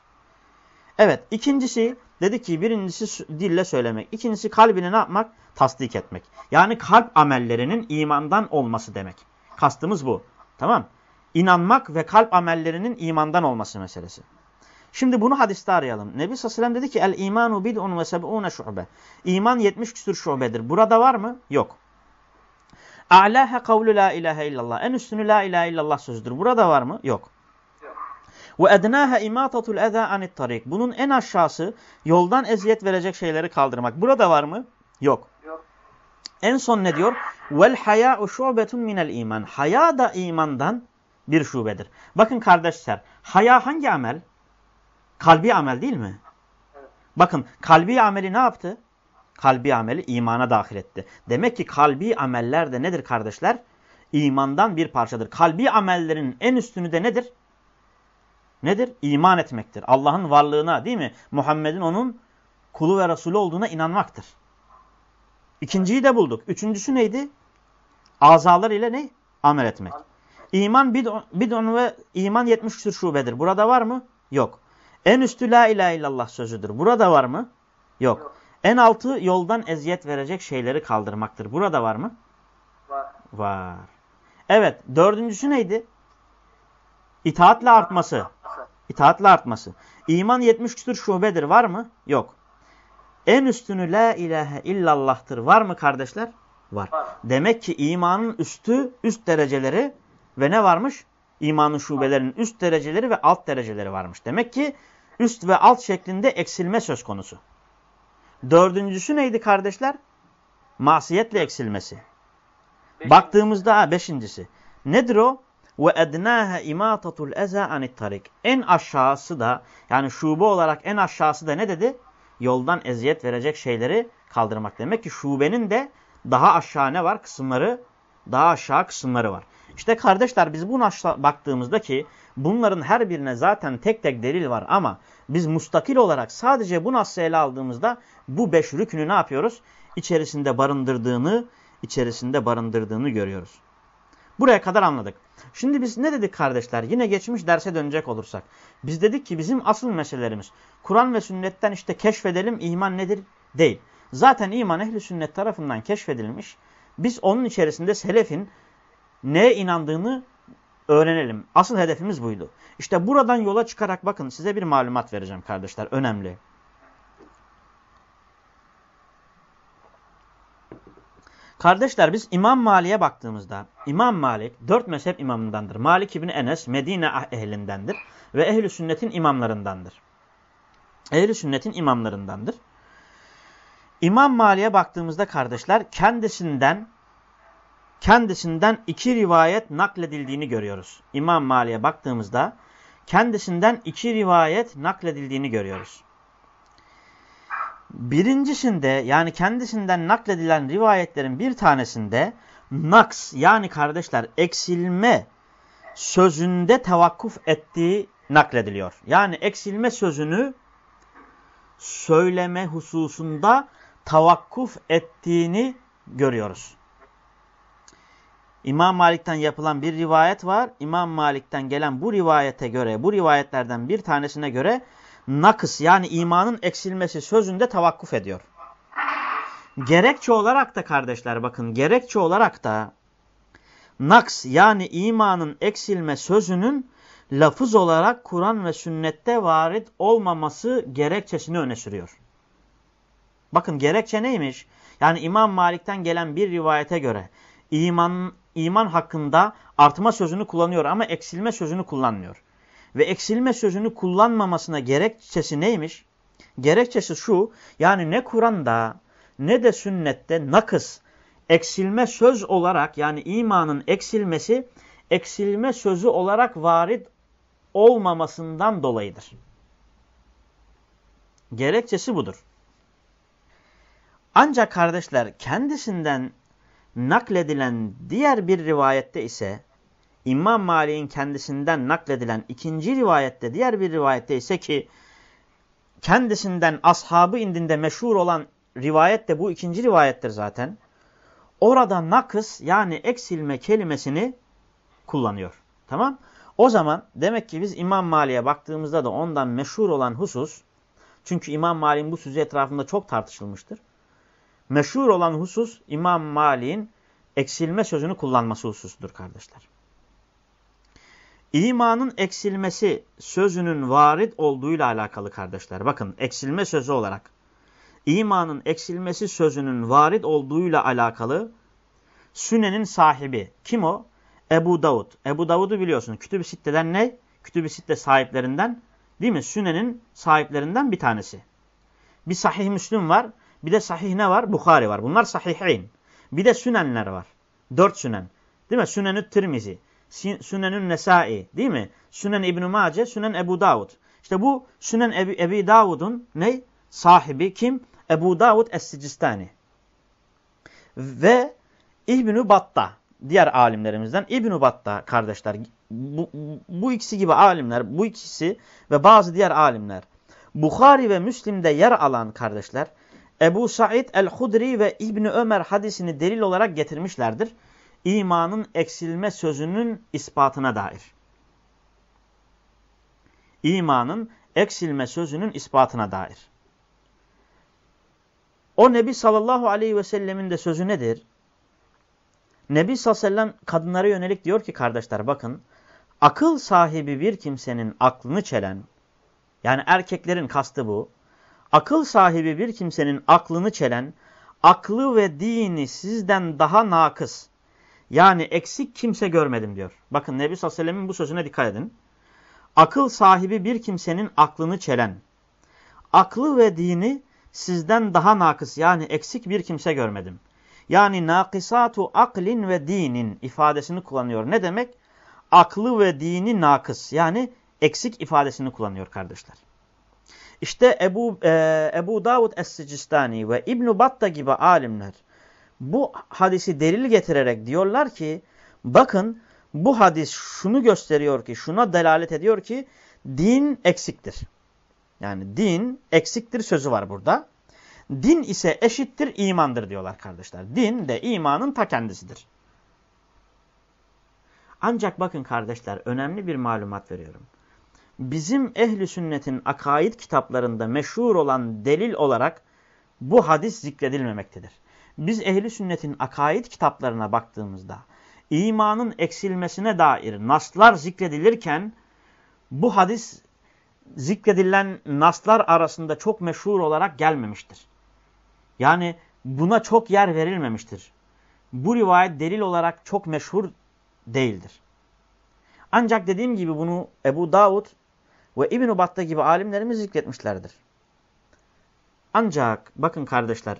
Evet ikincisi dedi ki birincisi dille söylemek. İkincisi kalbini ne yapmak? Tasdik etmek. Yani kalp amellerinin imandan olması demek. Kastımız bu. Tamam. İnanmak ve kalp amellerinin imandan olması meselesi. Şimdi bunu hadiste arayalım. Nebi sellem dedi ki el imanu bid'un ve seb'une şube. İman 70 küsur şubedir. Burada var mı? Yok. A'laha kavlu la ilahe illallah. En üstünü la ilahe illallah sözüdür. Burada var mı? Yok. Ve ednâhe imâtatul eza anit tarik. Bunun en aşağısı yoldan eziyet verecek şeyleri kaldırmak. Burada var mı? Yok. Yok. En son ne diyor? Vel hayâ'u şubetun minel iman. Haya da imandan bir şubedir. Bakın kardeşler, haya hangi amel? Kalbi amel değil mi? Evet. Bakın kalbi ameli ne yaptı? Kalbi ameli imana dahil etti. Demek ki kalbi ameller de nedir kardeşler? İmandan bir parçadır. Kalbi amellerin en üstünü de nedir? Nedir? İman etmektir. Allah'ın varlığına değil mi? Muhammed'in onun kulu ve Resulü olduğuna inanmaktır. İkinciyi de bulduk. Üçüncüsü neydi? Azalar ile ne? Amel etmek. İman bid'un ve iman 70 küsur şubedir. Burada var mı? Yok. En üstü la ilahe illallah sözüdür. Burada var mı? Yok. Yok. En altı yoldan eziyet verecek şeyleri kaldırmaktır. Burada var mı? Var. Var. Evet. Dördüncüsü neydi? İtaatle artması. İtaatle artması. İman 70 küsur şubedir. Var mı? Yok. En üstünü la ilahe illallah'tır. Var mı kardeşler? Var. Var. Demek ki imanın üstü, üst dereceleri ve ne varmış? İmanın şubelerinin üst dereceleri ve alt dereceleri varmış. Demek ki üst ve alt şeklinde eksilme söz konusu. Dördüncüsü neydi kardeşler? Masiyetle eksilmesi. Beşinci. Baktığımızda ha, beşincisi. Nedir o? Ve ednâhe imâtatul eza anit tarik. En aşağısı da yani şube olarak en aşağısı da ne dedi? Yoldan eziyet verecek şeyleri kaldırmak. Demek ki şubenin de daha aşağı ne var? Kısımları, daha aşağı kısımları var. İşte kardeşler biz buna baktığımızda ki bunların her birine zaten tek tek delil var ama biz mustakil olarak sadece bu nasıl ele aldığımızda bu beş rükünü ne yapıyoruz? İçerisinde barındırdığını, içerisinde barındırdığını görüyoruz. Buraya kadar anladık. Şimdi biz ne dedik kardeşler? Yine geçmiş derse dönecek olursak. Biz dedik ki bizim asıl meselelerimiz Kur'an ve sünnetten işte keşfedelim iman nedir? Değil. Zaten iman ehli sünnet tarafından keşfedilmiş Biz onun içerisinde selefin neye inandığını öğrenelim. Asıl hedefimiz buydu. İşte buradan yola çıkarak bakın size bir malumat vereceğim kardeşler. Önemli. Kardeşler biz İmam Malik'e baktığımızda İmam Malik dört mezhep imamındandır. Malik İbni Enes Medine ehlindendir ve ehl sünnetin imamlarındandır. ehl sünnetin imamlarındandır. İmam Malik'e baktığımızda kardeşler kendisinden kendisinden iki rivayet nakledildiğini görüyoruz. İmam Malik'e baktığımızda kendisinden iki rivayet nakledildiğini görüyoruz. Birincisinde yani kendisinden nakledilen rivayetlerin bir tanesinde naks yani kardeşler eksilme sözünde tevakkuf ettiği naklediliyor. Yani eksilme sözünü söyleme hususunda tavakkuf ettiğini görüyoruz. İmam Malik'ten yapılan bir rivayet var. İmam Malik'ten gelen bu rivayete göre, bu rivayetlerden bir tanesine göre nakıs yani imanın eksilmesi sözünde tavakkuf ediyor. Gerekçe olarak da kardeşler bakın gerekçe olarak da naks yani imanın eksilme sözünün lafız olarak Kur'an ve sünnette varit olmaması gerekçesini öne sürüyor. Bakın gerekçe neymiş? Yani İmam Malik'ten gelen bir rivayete göre iman, iman hakkında artma sözünü kullanıyor ama eksilme sözünü kullanmıyor. Ve eksilme sözünü kullanmamasına gerekçesi neymiş? Gerekçesi şu, yani ne Kur'an'da ne de sünnette nakıs, eksilme söz olarak yani imanın eksilmesi, eksilme sözü olarak varit olmamasından dolayıdır. Gerekçesi budur. Ancak kardeşler kendisinden nakledilen diğer bir rivayette ise İmam Malik'in kendisinden nakledilen ikinci rivayette diğer bir rivayette ise ki kendisinden ashabı indinde meşhur olan rivayet de bu ikinci rivayettir zaten. Orada nakıs yani eksilme kelimesini kullanıyor. Tamam? O zaman demek ki biz İmam Malik'e baktığımızda da ondan meşhur olan husus çünkü İmam Malik'in bu sözü etrafında çok tartışılmıştır. Meşhur olan husus İmam Malik'in eksilme sözünü kullanması hususudur kardeşler. İmanın eksilmesi sözünün varid olduğuyla alakalı kardeşler. Bakın eksilme sözü olarak. İmanın eksilmesi sözünün varid olduğuyla alakalı Sünnenin sahibi. Kim o? Ebu Davud. Ebu Davud'u biliyorsun. Kütüb-i Sitte'den ne? Kütüb-i Sitte sahiplerinden değil mi? Sünnenin sahiplerinden bir tanesi. Bir sahih Müslüm var. Bir de sahih ne var? Bukhari var. Bunlar sahihin. Bir de sünenler var. Dört sünen. Değil mi? Sünenü Tirmizi. Sünenün Nesai değil mi? Sünen İbn-i Mace, Sünen Ebu Davud. İşte bu Sünen Ebu, Ebu Davud'un ne? Sahibi kim? Ebu Davud Es-Sicistani. Ve İbn-i Batta diğer alimlerimizden İbn-i Batta kardeşler bu, bu ikisi gibi alimler bu ikisi ve bazı diğer alimler Bukhari ve Müslim'de yer alan kardeşler Ebu Said el-Hudri ve İbni Ömer hadisini delil olarak getirmişlerdir imanın eksilme sözünün ispatına dair. İmanın eksilme sözünün ispatına dair. O Nebi sallallahu aleyhi ve sellemin de sözü nedir? Nebi sallallahu aleyhi ve sellem kadınlara yönelik diyor ki kardeşler bakın. Akıl sahibi bir kimsenin aklını çelen, yani erkeklerin kastı bu. Akıl sahibi bir kimsenin aklını çelen, aklı ve dini sizden daha nakıs, yani eksik kimse görmedim diyor. Bakın Nebi sallallahu aleyhi ve sellem'in bu sözüne dikkat edin. Akıl sahibi bir kimsenin aklını çelen, aklı ve dini sizden daha nakıs yani eksik bir kimse görmedim. Yani nakisatu aklin ve dinin ifadesini kullanıyor. Ne demek? Aklı ve dini nakıs yani eksik ifadesini kullanıyor kardeşler. İşte Ebu, e, Ebu Davud Es-Sicistani ve İbn-i Batta gibi alimler bu hadisi delil getirerek diyorlar ki bakın bu hadis şunu gösteriyor ki şuna delalet ediyor ki din eksiktir. Yani din eksiktir sözü var burada. Din ise eşittir imandır diyorlar kardeşler. Din de imanın ta kendisidir. Ancak bakın kardeşler önemli bir malumat veriyorum. Bizim ehli sünnetin akaid kitaplarında meşhur olan delil olarak bu hadis zikredilmemektedir. biz ehli sünnetin akaid kitaplarına baktığımızda imanın eksilmesine dair naslar zikredilirken bu hadis zikredilen naslar arasında çok meşhur olarak gelmemiştir. Yani buna çok yer verilmemiştir. Bu rivayet delil olarak çok meşhur değildir. Ancak dediğim gibi bunu Ebu Davud ve İbn-i Battah gibi alimlerimiz zikretmişlerdir. Ancak bakın kardeşler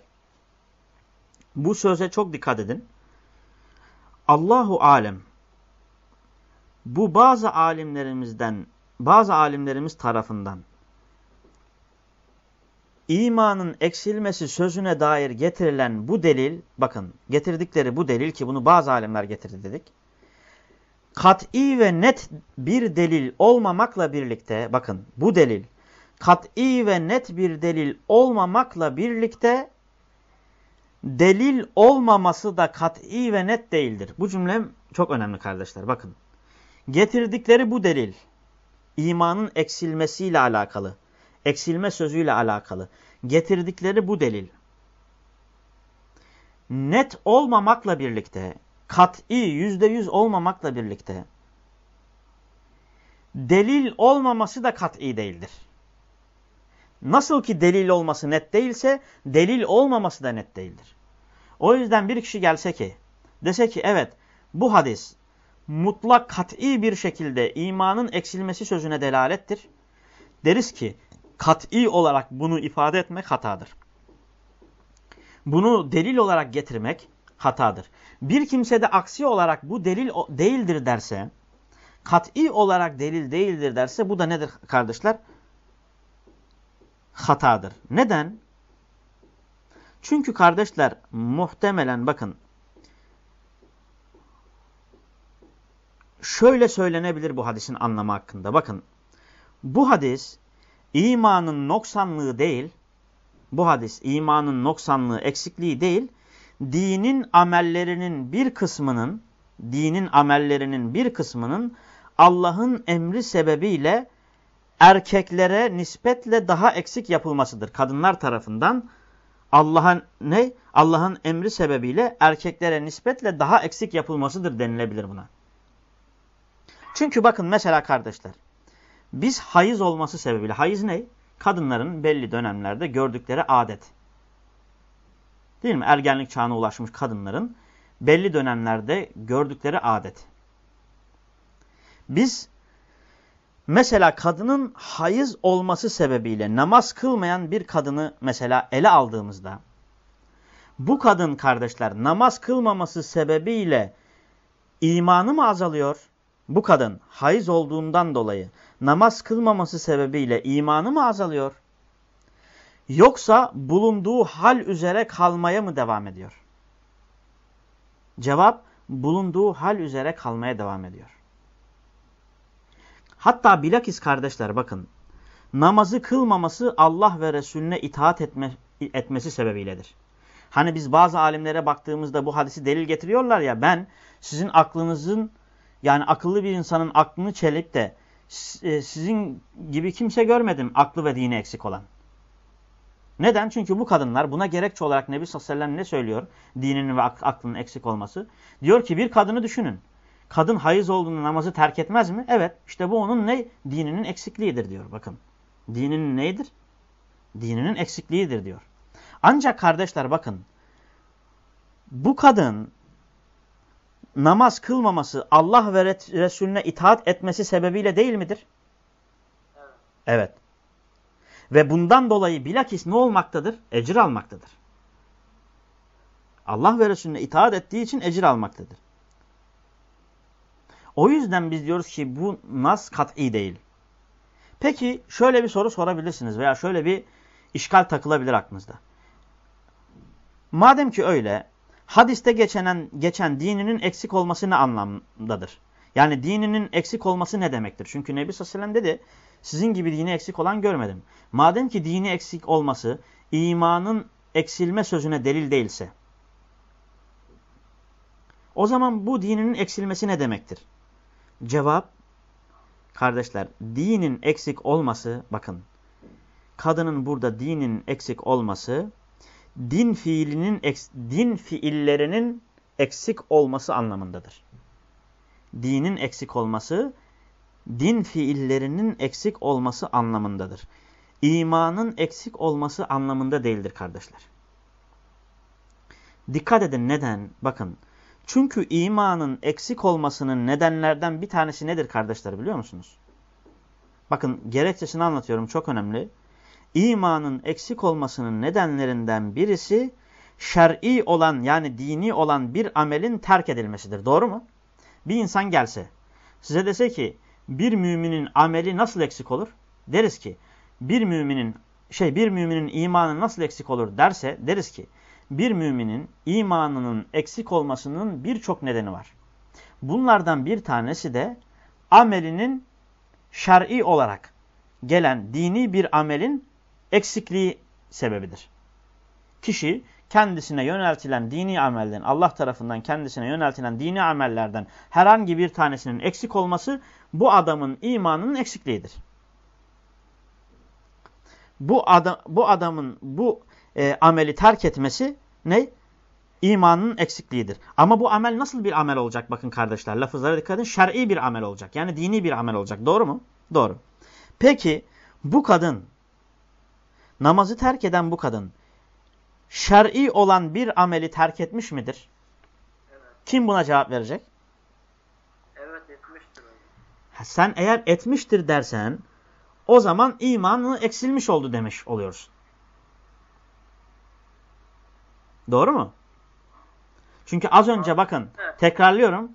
bu söze çok dikkat edin. Allahu alem bu bazı alimlerimizden bazı alimlerimiz tarafından imanın eksilmesi sözüne dair getirilen bu delil, bakın getirdikleri bu delil ki bunu bazı alimler getirdi dedik. Kat'i ve net bir delil olmamakla birlikte, bakın bu delil, kat'i ve net bir delil olmamakla birlikte, delil olmaması da kat'i ve net değildir. Bu cümlem çok önemli kardeşler, bakın. Getirdikleri bu delil, imanın eksilmesiyle alakalı, eksilme sözüyle alakalı getirdikleri bu delil. Net olmamakla birlikte, kat'i, yüzde yüz olmamakla birlikte, delil olmaması da kat'i değildir. Nasıl ki delil olması net değilse, delil olmaması da net değildir. O yüzden bir kişi gelse ki, dese ki evet bu hadis mutlak kat'i bir şekilde imanın eksilmesi sözüne delalettir. Deriz ki kat'i olarak bunu ifade etmek hatadır. Bunu delil olarak getirmek hatadır. Bir kimse de aksi olarak bu delil değildir derse, kat'i olarak delil değildir derse bu da nedir kardeşler? Hatadır. Neden? Çünkü kardeşler muhtemelen bakın şöyle söylenebilir bu hadisin anlamı hakkında. Bakın bu hadis imanın noksanlığı değil, bu hadis imanın noksanlığı, eksikliği değil, dinin amellerinin bir kısmının, dinin amellerinin bir kısmının Allah'ın emri sebebiyle erkeklere nispetle daha eksik yapılmasıdır. Kadınlar tarafından Allah'ın ne? Allah'ın emri sebebiyle erkeklere nispetle daha eksik yapılmasıdır denilebilir buna. Çünkü bakın mesela kardeşler, biz hayız olması sebebiyle, hayız ne? Kadınların belli dönemlerde gördükleri adet. Değil mi? Ergenlik çağına ulaşmış kadınların belli dönemlerde gördükleri adet. Biz mesela kadının hayız olması sebebiyle namaz kılmayan bir kadını mesela ele aldığımızda bu kadın kardeşler namaz kılmaması sebebiyle imanı mı azalıyor? Bu kadın hayız olduğundan dolayı namaz kılmaması sebebiyle imanı mı azalıyor? Yoksa bulunduğu hal üzere kalmaya mı devam ediyor? Cevap bulunduğu hal üzere kalmaya devam ediyor. Hatta bilakis kardeşler bakın namazı kılmaması Allah ve Resulüne itaat etme, etmesi sebebiyledir. Hani biz bazı alimlere baktığımızda bu hadisi delil getiriyorlar ya ben sizin aklınızın yani akıllı bir insanın aklını çelip de e, sizin gibi kimse görmedim aklı ve dini eksik olan. Neden? Çünkü bu kadınlar buna gerekçe olarak Nebi sallallahu aleyhi ve sellem ne söylüyor? Dininin ve aklının eksik olması. Diyor ki bir kadını düşünün. Kadın hayız olduğunda namazı terk etmez mi? Evet. İşte bu onun ne? Dininin eksikliğidir diyor. Bakın. Dininin neydir? Dininin eksikliğidir diyor. Ancak kardeşler bakın. Bu kadın namaz kılmaması Allah ve Resulüne itaat etmesi sebebiyle değil midir? Evet. evet. Ve bundan dolayı bilakis ne olmaktadır? Ecir almaktadır. Allah ve Resulüne itaat ettiği için ecir almaktadır. O yüzden biz diyoruz ki bu nas kat'i değil. Peki şöyle bir soru sorabilirsiniz veya şöyle bir işgal takılabilir aklınızda. Madem ki öyle hadiste geçenen, geçen dininin eksik olması ne anlamdadır? Yani dininin eksik olması ne demektir? Çünkü Nebi sallallahu dedi sizin gibi dini eksik olan görmedim. Madem ki dini eksik olması imanın eksilme sözüne delil değilse o zaman bu dininin eksilmesi ne demektir? Cevap kardeşler dinin eksik olması bakın kadının burada dinin eksik olması din fiilinin din fiillerinin eksik olması anlamındadır. Dinin eksik olması din fiillerinin eksik olması anlamındadır. İmanın eksik olması anlamında değildir kardeşler. Dikkat edin neden? Bakın. Çünkü imanın eksik olmasının nedenlerden bir tanesi nedir kardeşler biliyor musunuz? Bakın gerekçesini anlatıyorum çok önemli. İmanın eksik olmasının nedenlerinden birisi şer'i olan yani dini olan bir amelin terk edilmesidir. Doğru mu? Bir insan gelse size dese ki bir müminin ameli nasıl eksik olur? Deriz ki bir müminin şey bir müminin imanı nasıl eksik olur derse deriz ki bir müminin imanının eksik olmasının birçok nedeni var. Bunlardan bir tanesi de amelinin şer'i olarak gelen dini bir amelin eksikliği sebebidir. Kişi kendisine yöneltilen dini amelden, Allah tarafından kendisine yöneltilen dini amellerden herhangi bir tanesinin eksik olması bu adamın imanının eksikliğidir. Bu, adam, bu adamın bu e, ameli terk etmesi ne? İmanının eksikliğidir. Ama bu amel nasıl bir amel olacak bakın kardeşler. Lafızlara dikkat edin. Şer'i bir amel olacak. Yani dini bir amel olacak. Doğru mu? Doğru. Peki bu kadın namazı terk eden bu kadın şer'i olan bir ameli terk etmiş midir? Evet. Kim buna cevap verecek? Evet etmiştir. Sen eğer etmiştir dersen o zaman imanı eksilmiş oldu demiş oluyorsun. Doğru mu? Çünkü az önce bakın tekrarlıyorum.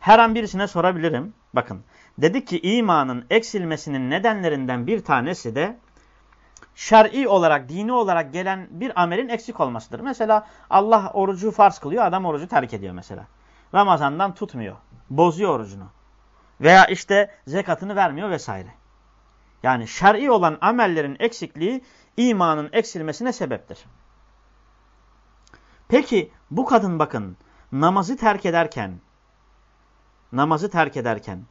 Her an birisine sorabilirim. Bakın dedik ki imanın eksilmesinin nedenlerinden bir tanesi de şer'i olarak, dini olarak gelen bir amelin eksik olmasıdır. Mesela Allah orucu farz kılıyor, adam orucu terk ediyor mesela. Ramazandan tutmuyor, bozuyor orucunu. Veya işte zekatını vermiyor vesaire. Yani şer'i olan amellerin eksikliği imanın eksilmesine sebeptir. Peki bu kadın bakın namazı terk ederken namazı terk ederken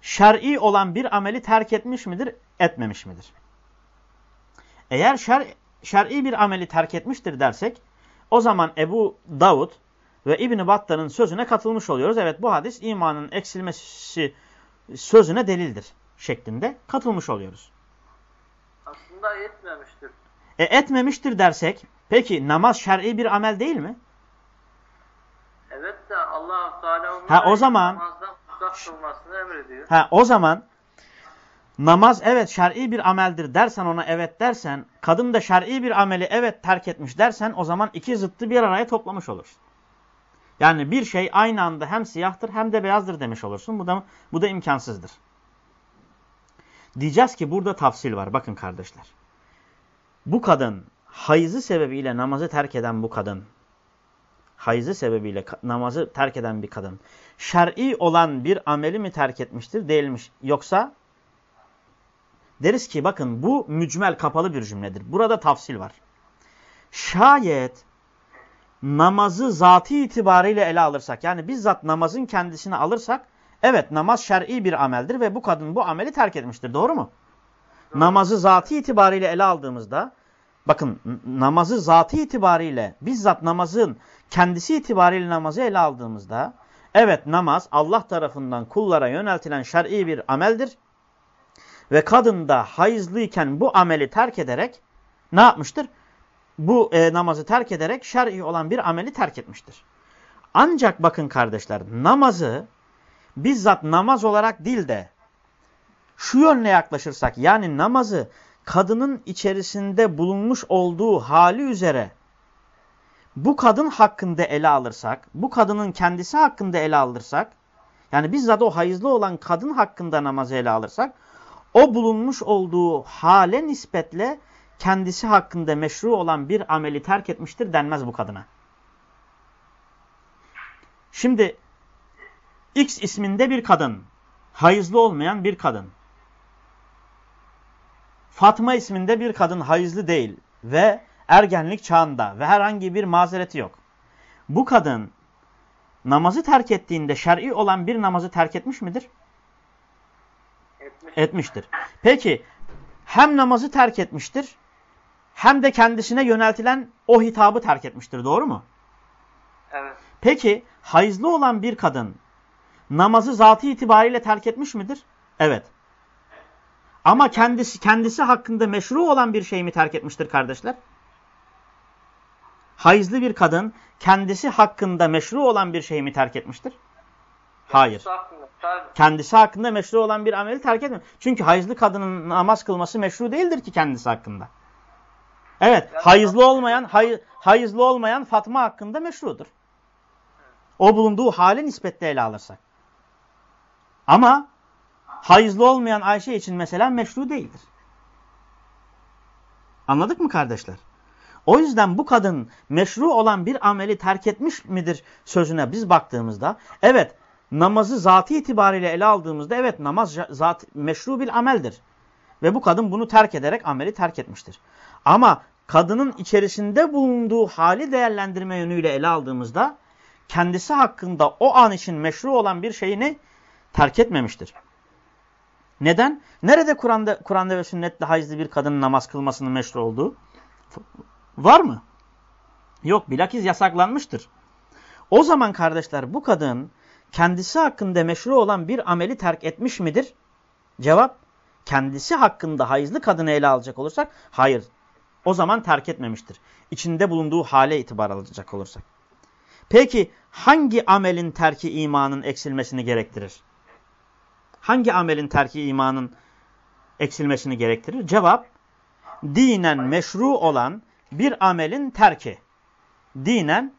şer'i olan bir ameli terk etmiş midir, etmemiş midir? Eğer şer, şer'i bir ameli terk etmiştir dersek o zaman Ebu Davud ve İbn Battah'ın sözüne katılmış oluyoruz. Evet bu hadis imanın eksilmesi sözüne delildir şeklinde katılmış oluyoruz. Aslında etmemiştir. E etmemiştir dersek peki namaz şer'i bir amel değil mi? Evet de Allah Teala ha, o zaman namazdan uzak durmasını emrediyor. Ha o zaman namaz evet şer'i bir ameldir dersen ona evet dersen, kadın da şer'i bir ameli evet terk etmiş dersen o zaman iki zıttı bir araya toplamış olursun. Yani bir şey aynı anda hem siyahtır hem de beyazdır demiş olursun. Bu da, bu da imkansızdır. Diyeceğiz ki burada tafsil var. Bakın kardeşler. Bu kadın hayızı sebebiyle namazı terk eden bu kadın, hayızı sebebiyle namazı terk eden bir kadın, şer'i olan bir ameli mi terk etmiştir değilmiş. Yoksa Deriz ki bakın bu mücmel kapalı bir cümledir. Burada tafsil var. Şayet namazı zatı itibariyle ele alırsak yani bizzat namazın kendisini alırsak evet namaz şer'i bir ameldir ve bu kadın bu ameli terk etmiştir. Doğru mu? Doğru. Namazı zatı itibariyle ele aldığımızda bakın namazı zatı itibariyle bizzat namazın kendisi itibariyle namazı ele aldığımızda evet namaz Allah tarafından kullara yöneltilen şer'i bir ameldir ve kadın da hayızlıyken bu ameli terk ederek ne yapmıştır? Bu e, namazı terk ederek şer'i olan bir ameli terk etmiştir. Ancak bakın kardeşler namazı bizzat namaz olarak değil de şu yönle yaklaşırsak yani namazı kadının içerisinde bulunmuş olduğu hali üzere bu kadın hakkında ele alırsak, bu kadının kendisi hakkında ele alırsak, yani bizzat o hayızlı olan kadın hakkında namazı ele alırsak, o bulunmuş olduğu hale nispetle kendisi hakkında meşru olan bir ameli terk etmiştir denmez bu kadına. Şimdi X isminde bir kadın, hayızlı olmayan bir kadın. Fatma isminde bir kadın hayızlı değil ve ergenlik çağında ve herhangi bir mazereti yok. Bu kadın namazı terk ettiğinde şer'i olan bir namazı terk etmiş midir? Etmiştir. Peki hem namazı terk etmiştir hem de kendisine yöneltilen o hitabı terk etmiştir. Doğru mu? Evet. Peki hayızlı olan bir kadın namazı zatı itibariyle terk etmiş midir? Evet. Ama kendisi kendisi hakkında meşru olan bir şey mi terk etmiştir kardeşler? Hayızlı bir kadın kendisi hakkında meşru olan bir şey mi terk etmiştir? Hayır. Hakkında. Kendisi hakkında meşru olan bir ameli terk etmiyor. Çünkü hayızlı kadının namaz kılması meşru değildir ki kendisi hakkında. Evet, hayızlı olmayan hay, hayızlı olmayan Fatma hakkında meşrudur. O bulunduğu hale nispetle ele alırsak. Ama hayızlı olmayan Ayşe için mesela meşru değildir. Anladık mı kardeşler? O yüzden bu kadın meşru olan bir ameli terk etmiş midir sözüne biz baktığımızda evet namazı zatı itibariyle ele aldığımızda evet namaz zat meşru bir ameldir. Ve bu kadın bunu terk ederek ameli terk etmiştir. Ama kadının içerisinde bulunduğu hali değerlendirme yönüyle ele aldığımızda kendisi hakkında o an için meşru olan bir şeyini terk etmemiştir. Neden? Nerede Kur'an'da Kur'an'da ve sünnette hayızlı bir kadının namaz kılmasının meşru olduğu? Var mı? Yok bilakis yasaklanmıştır. O zaman kardeşler bu kadın kendisi hakkında meşru olan bir ameli terk etmiş midir? Cevap kendisi hakkında hayızlı kadını ele alacak olursak hayır. O zaman terk etmemiştir. İçinde bulunduğu hale itibar alacak olursak. Peki hangi amelin terki imanın eksilmesini gerektirir? Hangi amelin terki imanın eksilmesini gerektirir? Cevap dinen meşru olan bir amelin terki. Dinen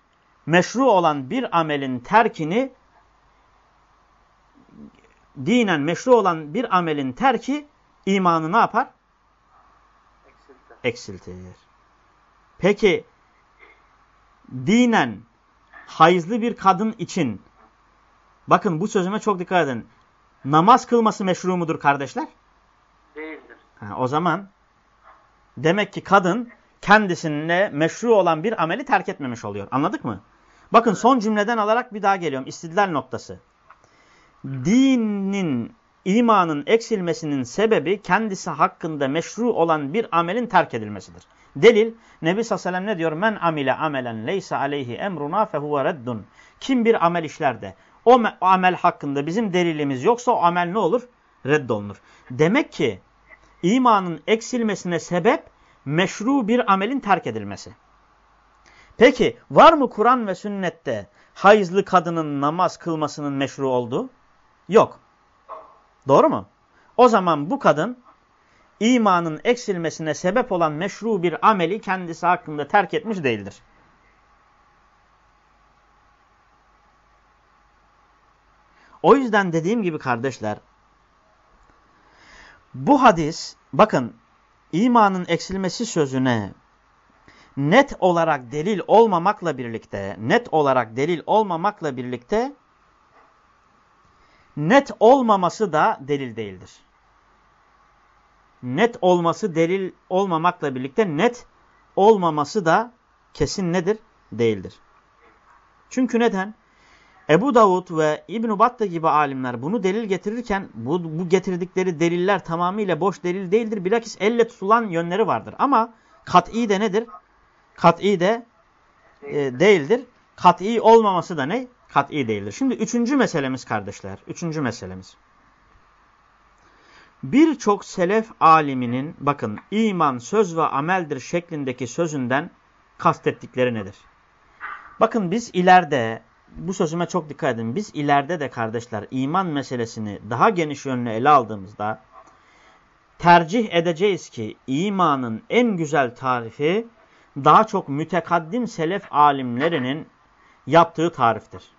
meşru olan bir amelin terkini dinen meşru olan bir amelin terki imanı ne yapar? Eksiltir. Eksiltir. Peki dinen hayızlı bir kadın için bakın bu sözüme çok dikkat edin. Namaz kılması meşru mudur kardeşler? Değildir. Ha, o zaman demek ki kadın kendisine meşru olan bir ameli terk etmemiş oluyor. Anladık mı? Bakın son cümleden alarak bir daha geliyorum. İstidlal noktası. Dinin, imanın eksilmesinin sebebi kendisi hakkında meşru olan bir amelin terk edilmesidir. Delil, Nebi sallallahu aleyhi ve sellem ne diyor? Men amile amelen leysa aleyhi emruna fehuve reddun. Kim bir amel işler de o amel hakkında bizim delilimiz yoksa o amel ne olur? Reddolunur. Demek ki imanın eksilmesine sebep meşru bir amelin terk edilmesi. Peki var mı Kur'an ve sünnette hayızlı kadının namaz kılmasının meşru olduğu? Yok. Doğru mu? O zaman bu kadın imanın eksilmesine sebep olan meşru bir ameli kendisi hakkında terk etmiş değildir. O yüzden dediğim gibi kardeşler bu hadis bakın imanın eksilmesi sözüne net olarak delil olmamakla birlikte, net olarak delil olmamakla birlikte net olmaması da delil değildir. Net olması delil olmamakla birlikte net olmaması da kesin nedir? Değildir. Çünkü neden? Ebu Davud ve İbn-i Batta gibi alimler bunu delil getirirken bu, bu getirdikleri deliller tamamıyla boş delil değildir. Bilakis elle tutulan yönleri vardır. Ama kat'i de nedir? Kat'i de e, değildir. Kat'i olmaması da ne? Kat'i değildir. Şimdi üçüncü meselemiz kardeşler. Üçüncü meselemiz. Birçok selef aliminin bakın iman söz ve ameldir şeklindeki sözünden kastettikleri nedir? Bakın biz ileride bu sözüme çok dikkat edin. Biz ileride de kardeşler iman meselesini daha geniş yönlü ele aldığımızda tercih edeceğiz ki imanın en güzel tarifi daha çok mütekaddim selef alimlerinin yaptığı tariftir.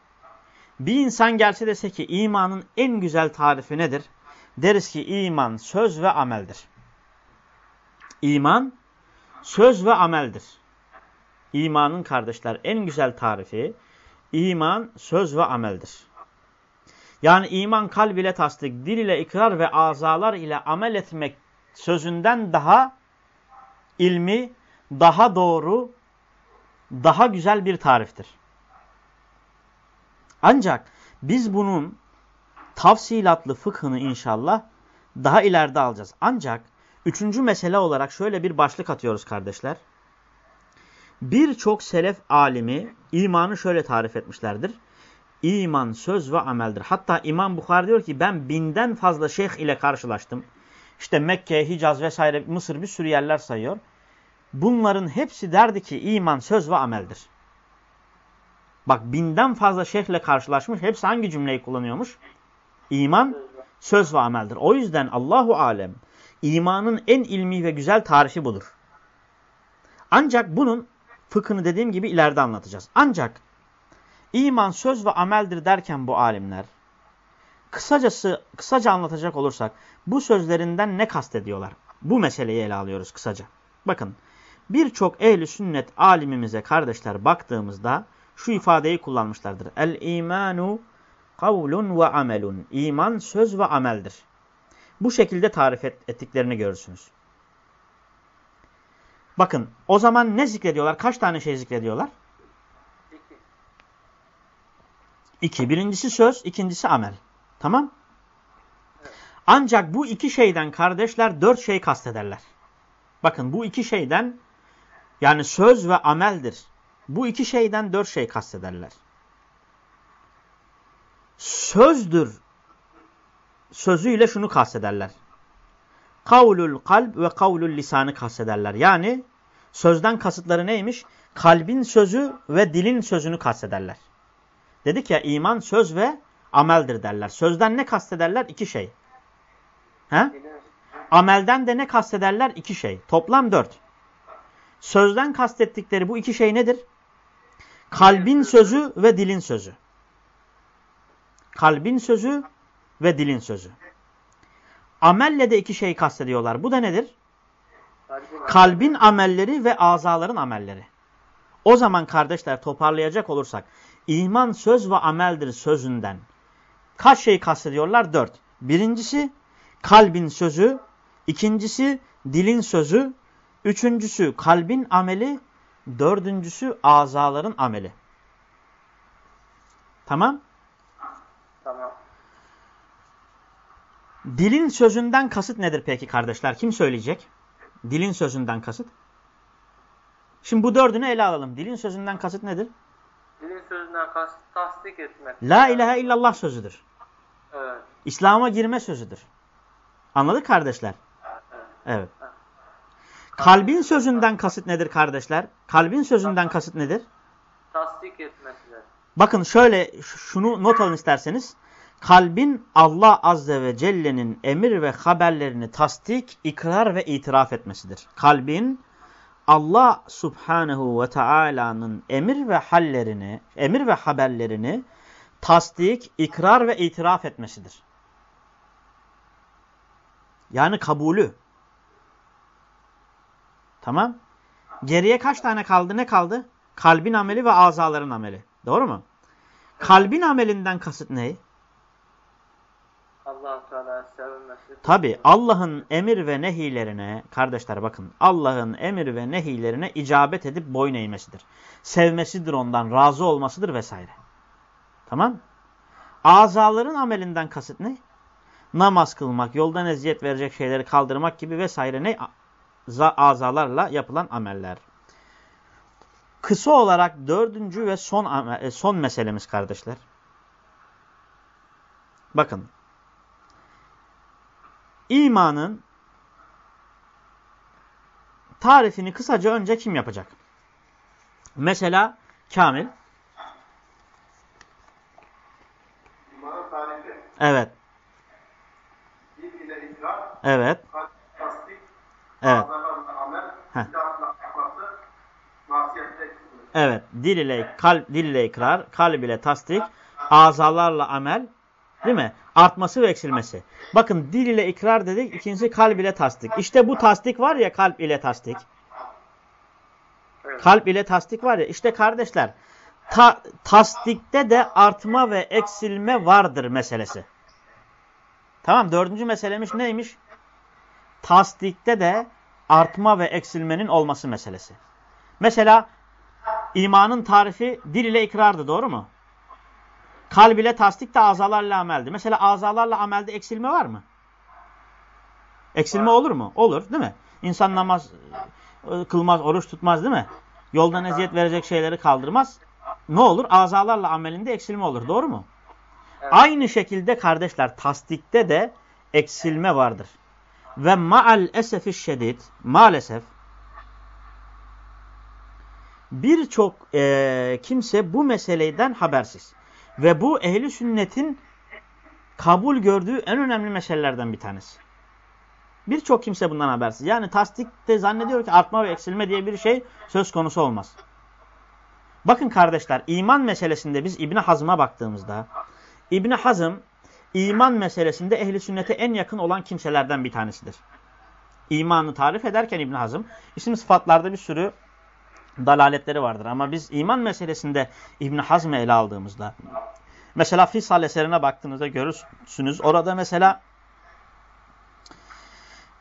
Bir insan gelse dese ki imanın en güzel tarifi nedir? Deriz ki iman söz ve ameldir. İman söz ve ameldir. İmanın kardeşler en güzel tarifi İman söz ve ameldir. Yani iman kalb ile tasdik, dil ile ikrar ve azalar ile amel etmek sözünden daha ilmi, daha doğru, daha güzel bir tariftir. Ancak biz bunun tafsilatlı fıkhını inşallah daha ileride alacağız. Ancak Üçüncü mesele olarak şöyle bir başlık atıyoruz kardeşler. Birçok selef alimi imanı şöyle tarif etmişlerdir. İman söz ve ameldir. Hatta İmam Bukhari diyor ki ben binden fazla şeyh ile karşılaştım. İşte Mekke, Hicaz vesaire Mısır bir sürü yerler sayıyor. Bunların hepsi derdi ki iman söz ve ameldir. Bak binden fazla şeyhle karşılaşmış. Hepsi hangi cümleyi kullanıyormuş? İman söz ve ameldir. O yüzden Allahu alem imanın en ilmi ve güzel tarifi budur. Ancak bunun fıkhını dediğim gibi ileride anlatacağız. Ancak iman söz ve ameldir derken bu alimler kısacası kısaca anlatacak olursak bu sözlerinden ne kastediyorlar? Bu meseleyi ele alıyoruz kısaca. Bakın birçok ehli sünnet alimimize kardeşler baktığımızda şu ifadeyi kullanmışlardır. El imanu kavlun ve amelun. İman söz ve ameldir. Bu şekilde tarif ettiklerini görürsünüz. Bakın o zaman ne zikrediyorlar? Kaç tane şey zikrediyorlar? İki. Birincisi söz, ikincisi amel. Tamam? Ancak bu iki şeyden kardeşler dört şey kastederler. Bakın bu iki şeyden yani söz ve ameldir. Bu iki şeyden dört şey kastederler. Sözdür sözüyle şunu kastederler. Kavlul kalb ve kavlul lisanı kastederler. Yani sözden kasıtları neymiş? Kalbin sözü ve dilin sözünü kastederler. Dedik ya iman söz ve ameldir derler. Sözden ne kastederler? İki şey. He? Amelden de ne kastederler? İki şey. Toplam dört. Sözden kastettikleri bu iki şey nedir? Kalbin sözü ve dilin sözü. Kalbin sözü ve dilin sözü. Amelle de iki şey kastediyorlar. Bu da nedir? Kalbin amelleri ve azaların amelleri. O zaman kardeşler toparlayacak olursak iman söz ve ameldir sözünden. Kaç şey kastediyorlar? Dört. Birincisi kalbin sözü, ikincisi dilin sözü, üçüncüsü kalbin ameli, dördüncüsü azaların ameli. Tamam? Tamam. Dilin sözünden kasıt nedir peki kardeşler? Kim söyleyecek? Dilin sözünden kasıt. Şimdi bu dördünü ele alalım. Dilin sözünden kasıt nedir? Dilin sözünden kast tasdik etmek. La ilahe illallah sözüdür. Evet. İslam'a girme sözüdür. Anladık kardeşler? Evet. Kalbin sözünden kasıt nedir kardeşler? Kalbin sözünden kasıt nedir? Tasdik etmesidir. Bakın şöyle şunu not alın isterseniz. Kalbin Allah Azze ve Celle'nin emir ve haberlerini tasdik, ikrar ve itiraf etmesidir. Kalbin Allah Subhanahu ve Taala'nın emir ve hallerini, emir ve haberlerini tasdik, ikrar ve itiraf etmesidir. Yani kabulü. Tamam. Geriye kaç tane kaldı? Ne kaldı? Kalbin ameli ve azaların ameli. Doğru mu? Kalbin amelinden kasıt ne? allah. Tabi Allah'ın emir ve nehilerine, kardeşler bakın, Allah'ın emir ve nehilerine icabet edip boyun eğmesidir. Sevmesidir ondan, razı olmasıdır vesaire. Tamam Azaların amelinden kasıt ne? Namaz kılmak, yoldan eziyet verecek şeyleri kaldırmak gibi vesaire ne? Azalarla yapılan ameller. Kısa olarak dördüncü ve son, e, son meselemiz kardeşler. Bakın imanın tarifini kısaca önce kim yapacak? Mesela Kamil. İmanın tarifi. Evet. Evet. Evet. azalarla amel, Heh. itaatla yapması, masiyette eksilmesi. Evet. Dil ile kalp dil ile ikrar, kalb ile tasdik, azalarla amel, değil mi? Artması ve eksilmesi. Bakın dil ile ikrar dedik, ikincisi kalp ile tasdik. İşte bu tasdik var ya kalp ile tasdik. Kalp ile tasdik var ya işte kardeşler ta, tasdikte de artma ve eksilme vardır meselesi. Tamam dördüncü meselemiz neymiş? Tasdikte de artma ve eksilmenin olması meselesi. Mesela imanın tarifi dil ile ikrardı doğru mu? Kalb ile tasdik de azalarla ameldi. Mesela azalarla amelde eksilme var mı? Eksilme olur mu? Olur değil mi? İnsan namaz e, kılmaz, oruç tutmaz değil mi? Yoldan eziyet verecek şeyleri kaldırmaz. Ne olur? Azalarla amelinde eksilme olur. Doğru mu? Evet. Aynı şekilde kardeşler tasdikte de eksilme vardır. Ve maal esefi şedid maalesef birçok e, kimse bu meseleden habersiz. Ve bu ehli sünnetin kabul gördüğü en önemli meselelerden bir tanesi. Birçok kimse bundan habersiz. Yani tasdikte zannediyor ki artma ve eksilme diye bir şey söz konusu olmaz. Bakın kardeşler iman meselesinde biz İbni Hazm'a baktığımızda İbni Hazm iman meselesinde ehli sünnete en yakın olan kimselerden bir tanesidir. İmanı tarif ederken İbn Hazm isim sıfatlarda bir sürü dalaletleri vardır ama biz iman meselesinde İbn Hazm'ı ele aldığımızda mesela Fisal eserine baktığınızda görürsünüz. Orada mesela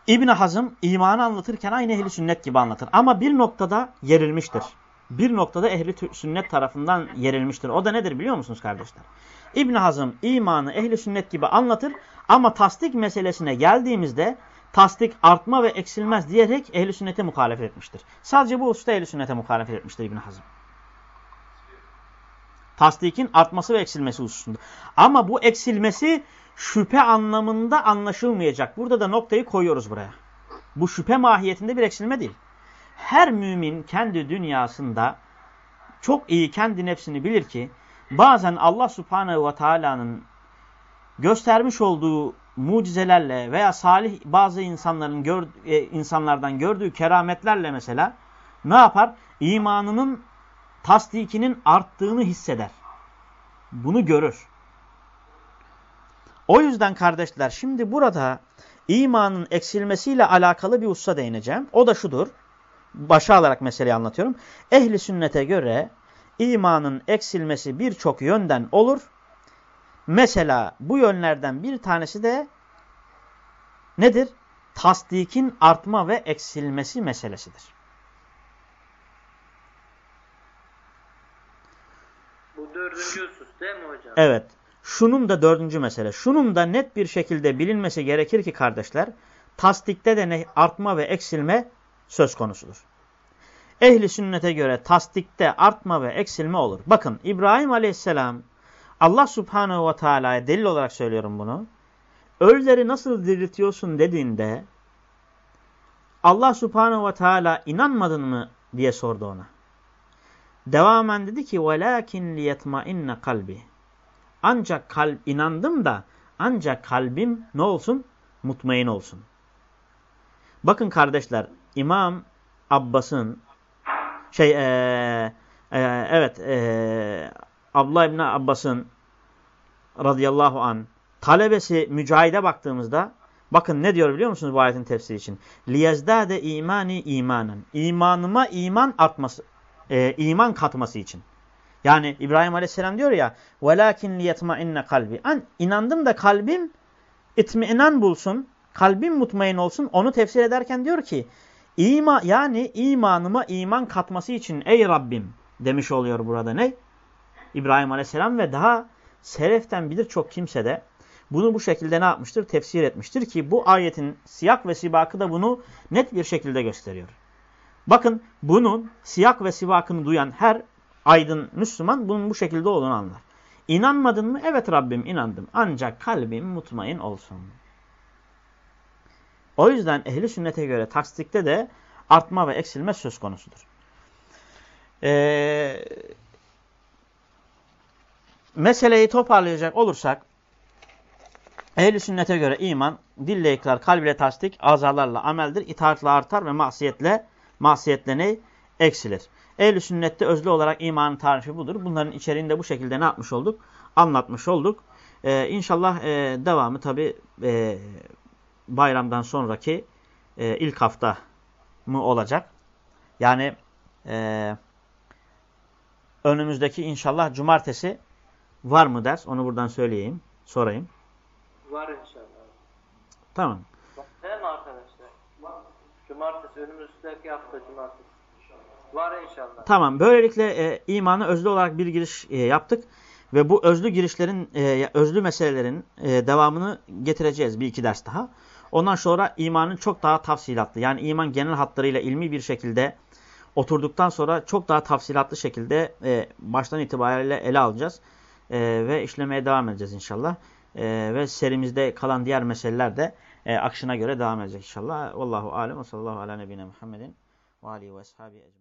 İbn Hazm imanı anlatırken aynı ehli sünnet gibi anlatır ama bir noktada yerilmiştir. Bir noktada ehli sünnet tarafından yerilmiştir. O da nedir biliyor musunuz kardeşler? İbn Hazm imanı ehli sünnet gibi anlatır ama tasdik meselesine geldiğimizde tasdik artma ve eksilmez diyerek ehli sünnete muhalefet etmiştir. Sadece bu hususta ehli sünnete muhalefet etmiştir İbn Hazm. Tasdikin artması ve eksilmesi hususunda. Ama bu eksilmesi şüphe anlamında anlaşılmayacak. Burada da noktayı koyuyoruz buraya. Bu şüphe mahiyetinde bir eksilme değil. Her mümin kendi dünyasında çok iyi kendi nefsini bilir ki bazen Allah subhanehu ve teala'nın göstermiş olduğu mucizelerle veya salih bazı insanların gör, e, insanlardan gördüğü kerametlerle mesela ne yapar? İmanının tasdikinin arttığını hisseder. Bunu görür. O yüzden kardeşler şimdi burada imanın eksilmesiyle alakalı bir hususa değineceğim. O da şudur. Başa alarak meseleyi anlatıyorum. Ehli sünnete göre imanın eksilmesi birçok yönden olur. Mesela bu yönlerden bir tanesi de nedir? Tasdikin artma ve eksilmesi meselesidir. Bu dördüncü husus değil mi hocam? Evet. Şunun da dördüncü mesele. Şunun da net bir şekilde bilinmesi gerekir ki kardeşler, tasdikte de ne, artma ve eksilme söz konusudur. Ehli sünnete göre tasdikte artma ve eksilme olur. Bakın İbrahim aleyhisselam Allah subhanehu ve teala'ya delil olarak söylüyorum bunu. Ölüleri nasıl diriltiyorsun dediğinde Allah subhanehu ve teala inanmadın mı diye sordu ona. Devamen dedi ki وَلَاكِنْ لِيَتْمَئِنَّ kalbi. Ancak kalp inandım da ancak kalbim ne olsun? Mutmain olsun. Bakın kardeşler İmam Abbas'ın şey ee, ee, evet ee, Abdullah İbni Abbas'ın radıyallahu an talebesi Mücahid'e baktığımızda bakın ne diyor biliyor musunuz bu ayetin tefsiri için? Liyezdade imani imanen. İmanıma iman artması, e, iman katması için. Yani İbrahim Aleyhisselam diyor ya وَلَاكِنْ لِيَتْمَئِنَّ kalbi. An, inandım da kalbim itminan bulsun, kalbim mutmain olsun. Onu tefsir ederken diyor ki İma, yani imanıma iman katması için ey Rabbim demiş oluyor burada ne? İbrahim Aleyhisselam ve daha seleften birçok kimse de bunu bu şekilde ne yapmıştır? Tefsir etmiştir ki bu ayetin siyak ve sibakı da bunu net bir şekilde gösteriyor. Bakın bunun siyak ve sibakını duyan her aydın Müslüman bunun bu şekilde olduğunu anlar. İnanmadın mı? Evet Rabbim inandım. Ancak kalbim mutmain olsun. O yüzden ehli sünnete göre tasdikte de artma ve eksilme söz konusudur. Ee, meseleyi toparlayacak olursak ehli sünnete göre iman dille ikrar, kalbiyle tasdik, azalarla ameldir, itaatle artar ve masiyetle masiyetle ne? Eksilir. Ehl-i sünnette özlü olarak imanın tarifi budur. Bunların içeriğinde bu şekilde ne yapmış olduk? Anlatmış olduk. Ee, inşallah e, devamı tabi e, bayramdan sonraki e, ilk hafta mı olacak? Yani e, önümüzdeki inşallah cumartesi var mı ders? Onu buradan söyleyeyim, sorayım. Var inşallah. Tamam. Değil mi arkadaşlar? Cumartesi, önümüzdeki hafta cumartesi. Var inşallah. Tamam. Böylelikle e, imanı özlü olarak bir giriş e, yaptık. Ve bu özlü girişlerin, e, özlü meselelerin e, devamını getireceğiz bir iki ders daha. Ondan sonra imanın çok daha tafsilatlı yani iman genel hatlarıyla ilmi bir şekilde oturduktan sonra çok daha tafsilatlı şekilde e, baştan itibariyle ele alacağız. E, ve işlemeye devam edeceğiz inşallah. E, ve serimizde kalan diğer meseleler de e, akışına göre devam edecek inşallah. Vallahu alem ve sallallahu ala nebine Muhammedin ve alihi ve ashabi ecmaîn.